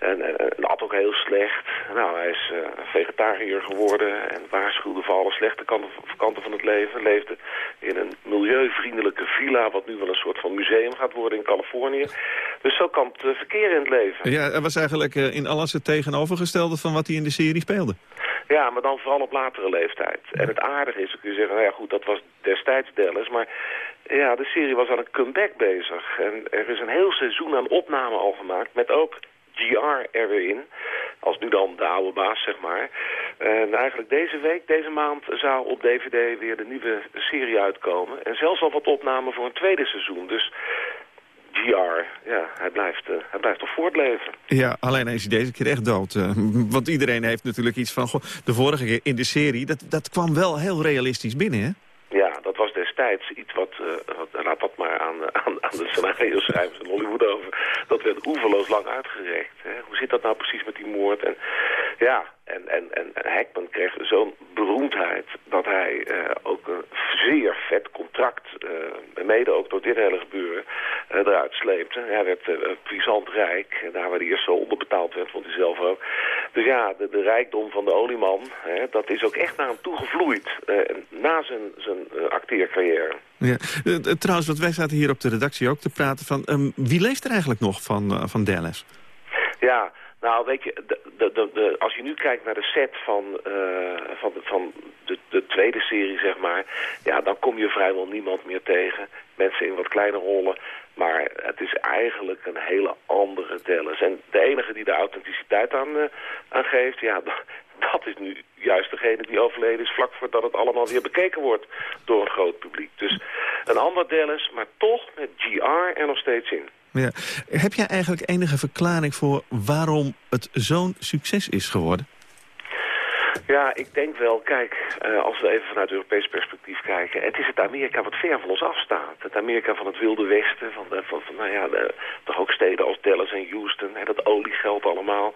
en, en, en, at ook heel slecht. Nou, hij is uh, vegetariër geworden en waarschuwde voor alle slechte kanten, kanten van het leven. Leefde in een milieuvriendelijke villa, wat nu wel een soort van museum gaat worden in Californië. Dus zo kan het uh, verkeer in het leven. Ja, hij was eigenlijk uh, in alles het tegenovergestelde van wat hij in de serie speelde. Ja, maar dan vooral op latere leeftijd. En het aardige is, dan kun je zeggen, nou ja goed, dat was destijds Dallas, maar ja, de serie was aan een comeback bezig. En er is een heel seizoen aan opname al gemaakt, met ook GR er weer in. Als nu dan de oude baas, zeg maar. En eigenlijk deze week, deze maand, zou op DVD weer de nieuwe serie uitkomen. En zelfs al wat opname voor een tweede seizoen. Dus GR, ja, hij blijft, uh, hij blijft toch voortleven. Ja, alleen is hij deze keer echt dood. Uh, want iedereen heeft natuurlijk iets van... De vorige keer in de serie, dat, dat kwam wel heel realistisch binnen, hè? Was destijds iets wat, uh, wat laat dat maar aan, aan, aan de scenario schrijvers in Hollywood over. Dat werd oeverloos lang uitgerecht. Hè? Hoe zit dat nou precies met die moord? En ja, en, en, en Hackman kreeg zo'n beroemdheid dat hij uh, ook een zeer vet contract, uh, mede ook door dit hele gebeuren, uh, eruit sleepte. Hij werd puissant rijk, en daar waar hij eerst zo onderbetaald werd, vond hij zelf ook. Dus ja, de, de rijkdom van de olieman, hè, dat is ook echt naar hem toegevloeid, na zijn, zijn acteercarrière. Ja. trouwens, want wij zaten hier op de redactie ook te praten van, um, wie leeft er eigenlijk nog van, van Dallas? Ja, nou, weet je, de, de, de, als je nu kijkt naar de set van, uh, van, van de, de, tweede serie, zeg maar... ja, dan kom je vrijwel niemand meer tegen. Mensen in wat kleine rollen. Maar het is eigenlijk een hele andere Dallas. En de enige die de authenticiteit aan, uh, aan geeft, ja, dat is nu juist degene die overleden is... vlak voordat het allemaal weer bekeken wordt door een groot publiek. Dus een ander Dallas, maar toch met GR er nog steeds in. Ja. Heb jij eigenlijk enige verklaring voor waarom het zo'n succes is geworden? Ja, ik denk wel, kijk, uh, als we even vanuit Europees perspectief kijken... het is het Amerika wat ver van ons afstaat. Het Amerika van het wilde westen, van, de, van, van nou ja, de, toch ook steden als Dallas en Houston... Hè, dat oliegeld allemaal.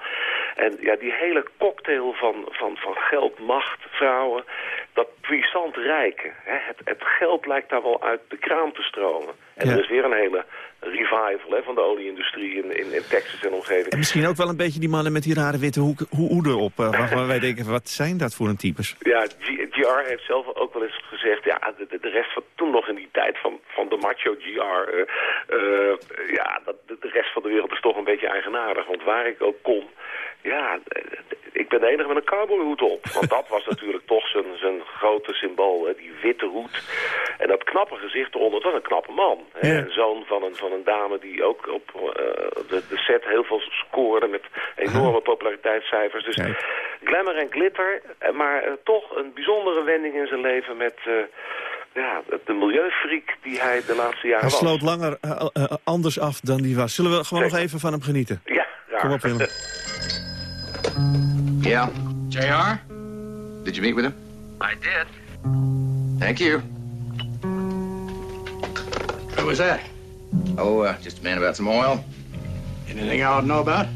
En ja, die hele cocktail van, van, van geld, macht, vrouwen... dat puissant rijken. Hè, het, het geld lijkt daar wel uit de kraan te stromen. En er is weer een hele revival hè, van de olieindustrie in, in, in, Texas en omgeving. En misschien ook wel een beetje die mannen met die rare witte hoek, hoeden op. Uh, waarvan wij denken, wat zijn dat voor een types? Ja, GR heeft zelf ook wel eens gezegd... ja, de, de rest van toen nog in die tijd van, van de macho GR... Uh, uh, ja, dat, de rest van de wereld is toch een beetje eigenaardig. Want waar ik ook kom... Ja, ik ben de enige met een cowboyhoed op. Want dat was natuurlijk toch zijn, zijn grote symbool, hè, die witte hoed. En dat knappe gezicht eronder, dat was een knappe man. Hè. Zoon van een, van een dame die ook op uh, de, de set heel veel scoorde met enorme populariteitscijfers. Dus glamour en glitter, maar uh, toch een bijzondere wending in zijn leven met... Uh, ja, de milieufreak die hij de laatste jaren was. Hij sloot langer anders af dan die was. Zullen we gewoon nog even van hem genieten? Ja, ja. Kom op, Willem. Yeah. JR? Did you meet with him? I did. Thank you. Who was that? Oh, uh, just a man about some oil. Anything I ought to know about?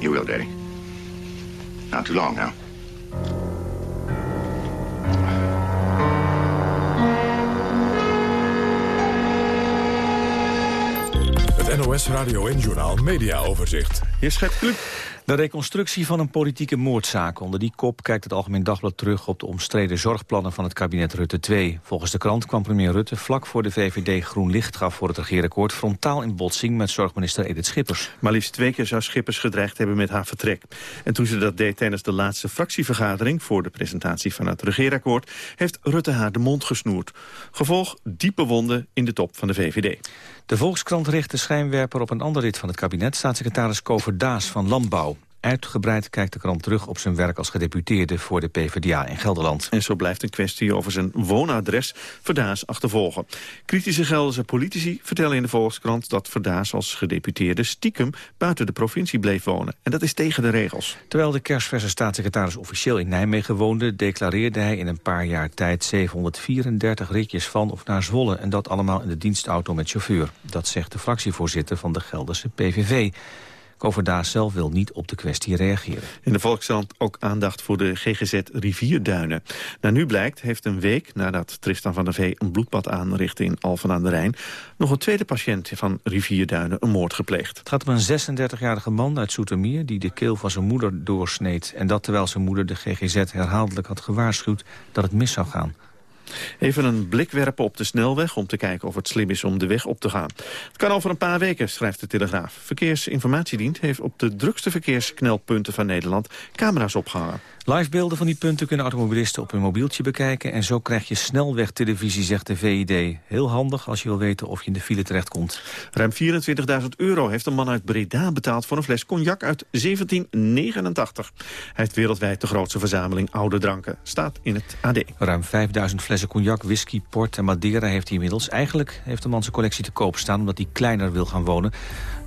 You will, Daddy. Not too long now. Het NOS Radio en Journal Media Overzicht. Hier schet Kluk. De reconstructie van een politieke moordzaak. Onder die kop kijkt het Algemeen Dagblad terug op de omstreden zorgplannen van het kabinet Rutte 2. Volgens de krant kwam premier Rutte vlak voor de VVD groen licht gaf voor het regeerakkoord frontaal in botsing met zorgminister Edith Schippers. Maar liefst twee keer zou Schippers gedreigd hebben met haar vertrek. En toen ze dat deed tijdens de laatste fractievergadering voor de presentatie van het regeerakkoord heeft Rutte haar de mond gesnoerd. Gevolg diepe wonden in de top van de VVD. De Volkskrant richt de schijnwerper op een ander lid van het kabinet, staatssecretaris Kover Daas van Landbouw. Uitgebreid kijkt de krant terug op zijn werk als gedeputeerde voor de PvdA in Gelderland. En zo blijft een kwestie over zijn woonadres Verdaas achtervolgen. Kritische Gelderse politici vertellen in de Volkskrant dat Verdaas als gedeputeerde stiekem buiten de provincie bleef wonen. En dat is tegen de regels. Terwijl de kerstverse staatssecretaris officieel in Nijmegen woonde, declareerde hij in een paar jaar tijd 734 ritjes van of naar Zwolle. En dat allemaal in de dienstauto met chauffeur. Dat zegt de fractievoorzitter van de Gelderse PVV. Koverdaas zelf wil niet op de kwestie reageren. In de Volkskrant ook aandacht voor de GGZ Rivierduinen. Nou, nu blijkt, heeft een week nadat Tristan van der Vee een bloedbad aanrichtte in Alphen aan de Rijn, nog een tweede patiënt van Rivierduinen een moord gepleegd. Het gaat om een 36-jarige man uit Soetermeer die de keel van zijn moeder doorsneed. En dat terwijl zijn moeder de GGZ herhaaldelijk had gewaarschuwd dat het mis zou gaan. Even een blik werpen op de snelweg om te kijken of het slim is om de weg op te gaan. Het kan over een paar weken, schrijft de Telegraaf. Verkeersinformatiedienst heeft op de drukste verkeersknelpunten van Nederland camera's opgehangen. Livebeelden van die punten kunnen automobilisten op hun mobieltje bekijken... en zo krijg je snelwegtelevisie, zegt de VID. Heel handig als je wil weten of je in de file terechtkomt. Ruim 24.000 euro heeft een man uit Breda betaald... voor een fles cognac uit 1789. Hij heeft wereldwijd de grootste verzameling oude dranken. Staat in het AD. Ruim 5.000 flessen cognac, whisky, port en madeira heeft hij inmiddels. Eigenlijk heeft de man zijn collectie te koop staan... omdat hij kleiner wil gaan wonen.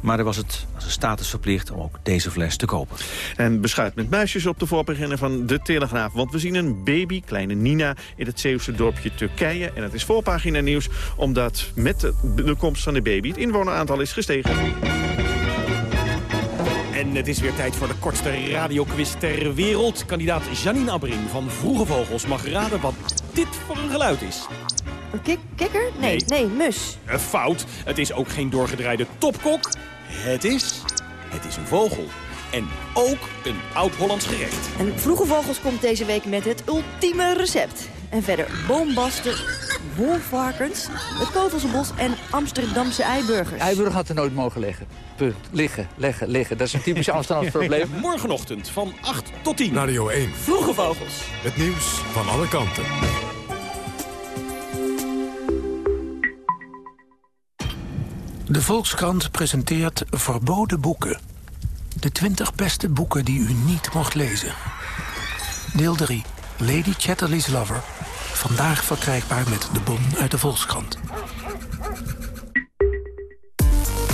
Maar er was het als een status verplicht om ook deze fles te kopen. En beschuit met muisjes op de voorpagina van De Telegraaf. Want we zien een baby, kleine Nina, in het Zeeuwse dorpje Turkije. En het is voorpagina nieuws, omdat met de komst van de baby... het inwoneraantal is gestegen. En het is weer tijd voor de kortste radioquiz ter wereld. Kandidaat Janine Abbering van Vroege Vogels mag raden wat dit voor een geluid is. Een kik kikker? Nee, nee, mus. Een fout. Het is ook geen doorgedraaide topkok. Het is... Het is een vogel. En ook een oud-Hollands gerecht. En Vroege Vogels komt deze week met het ultieme recept. En verder boombasten, wolvarkens, het Kotelse bos en Amsterdamse eiburgers. Eiburger had er nooit mogen liggen. Punt. Liggen, leggen, liggen. Dat is een typisch Amsterdams probleem. Morgenochtend van 8 tot 10. Radio 1. Vroege Vogels. Het nieuws van alle kanten. De Volkskrant presenteert Verboden Boeken. De 20 beste boeken die u niet mocht lezen. Deel 3. Lady Chatterley's Lover. Vandaag verkrijgbaar met de bon uit de Volkskrant.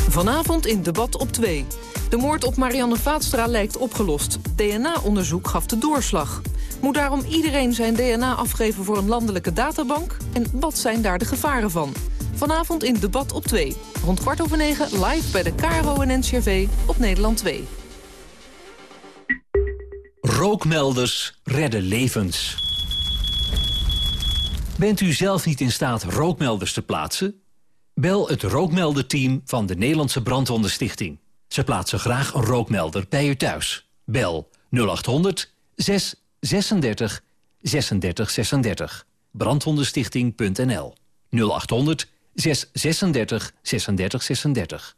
Vanavond in Debat op 2. De moord op Marianne Vaatstra lijkt opgelost. DNA-onderzoek gaf de doorslag. Moet daarom iedereen zijn DNA afgeven voor een landelijke databank? En wat zijn daar de gevaren van? Vanavond in Debat op 2. Rond kwart over negen live bij de KRO en NCRV op Nederland 2. Rookmelders redden levens. Bent u zelf niet in staat rookmelders te plaatsen? Bel het rookmelderteam van de Nederlandse Brandwondenstichting. Ze plaatsen graag een rookmelder bij u thuis. Bel 0800 636 36 36. Brandwondenstichting.nl 0800 636 36 36.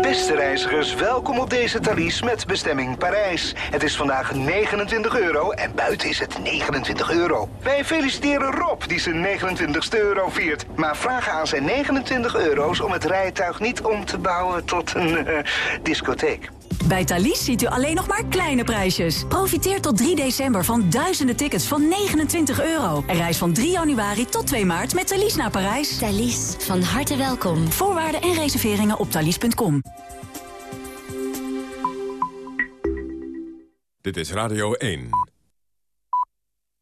Beste reizigers, welkom op deze Thalys met bestemming Parijs. Het is vandaag 29 euro en buiten is het 29 euro. Wij feliciteren Rob die zijn 29ste euro viert. Maar vragen aan zijn 29 euro's om het rijtuig niet om te bouwen tot een uh, discotheek. Bij Thalys ziet u alleen nog maar kleine prijsjes. Profiteer tot 3 december van duizenden tickets van 29 euro. En reis van 3 januari tot 2 maart met Thalys naar Parijs. Thalys, van harte welkom. Voorwaarden en reserveringen op thalys.com. Dit is Radio 1.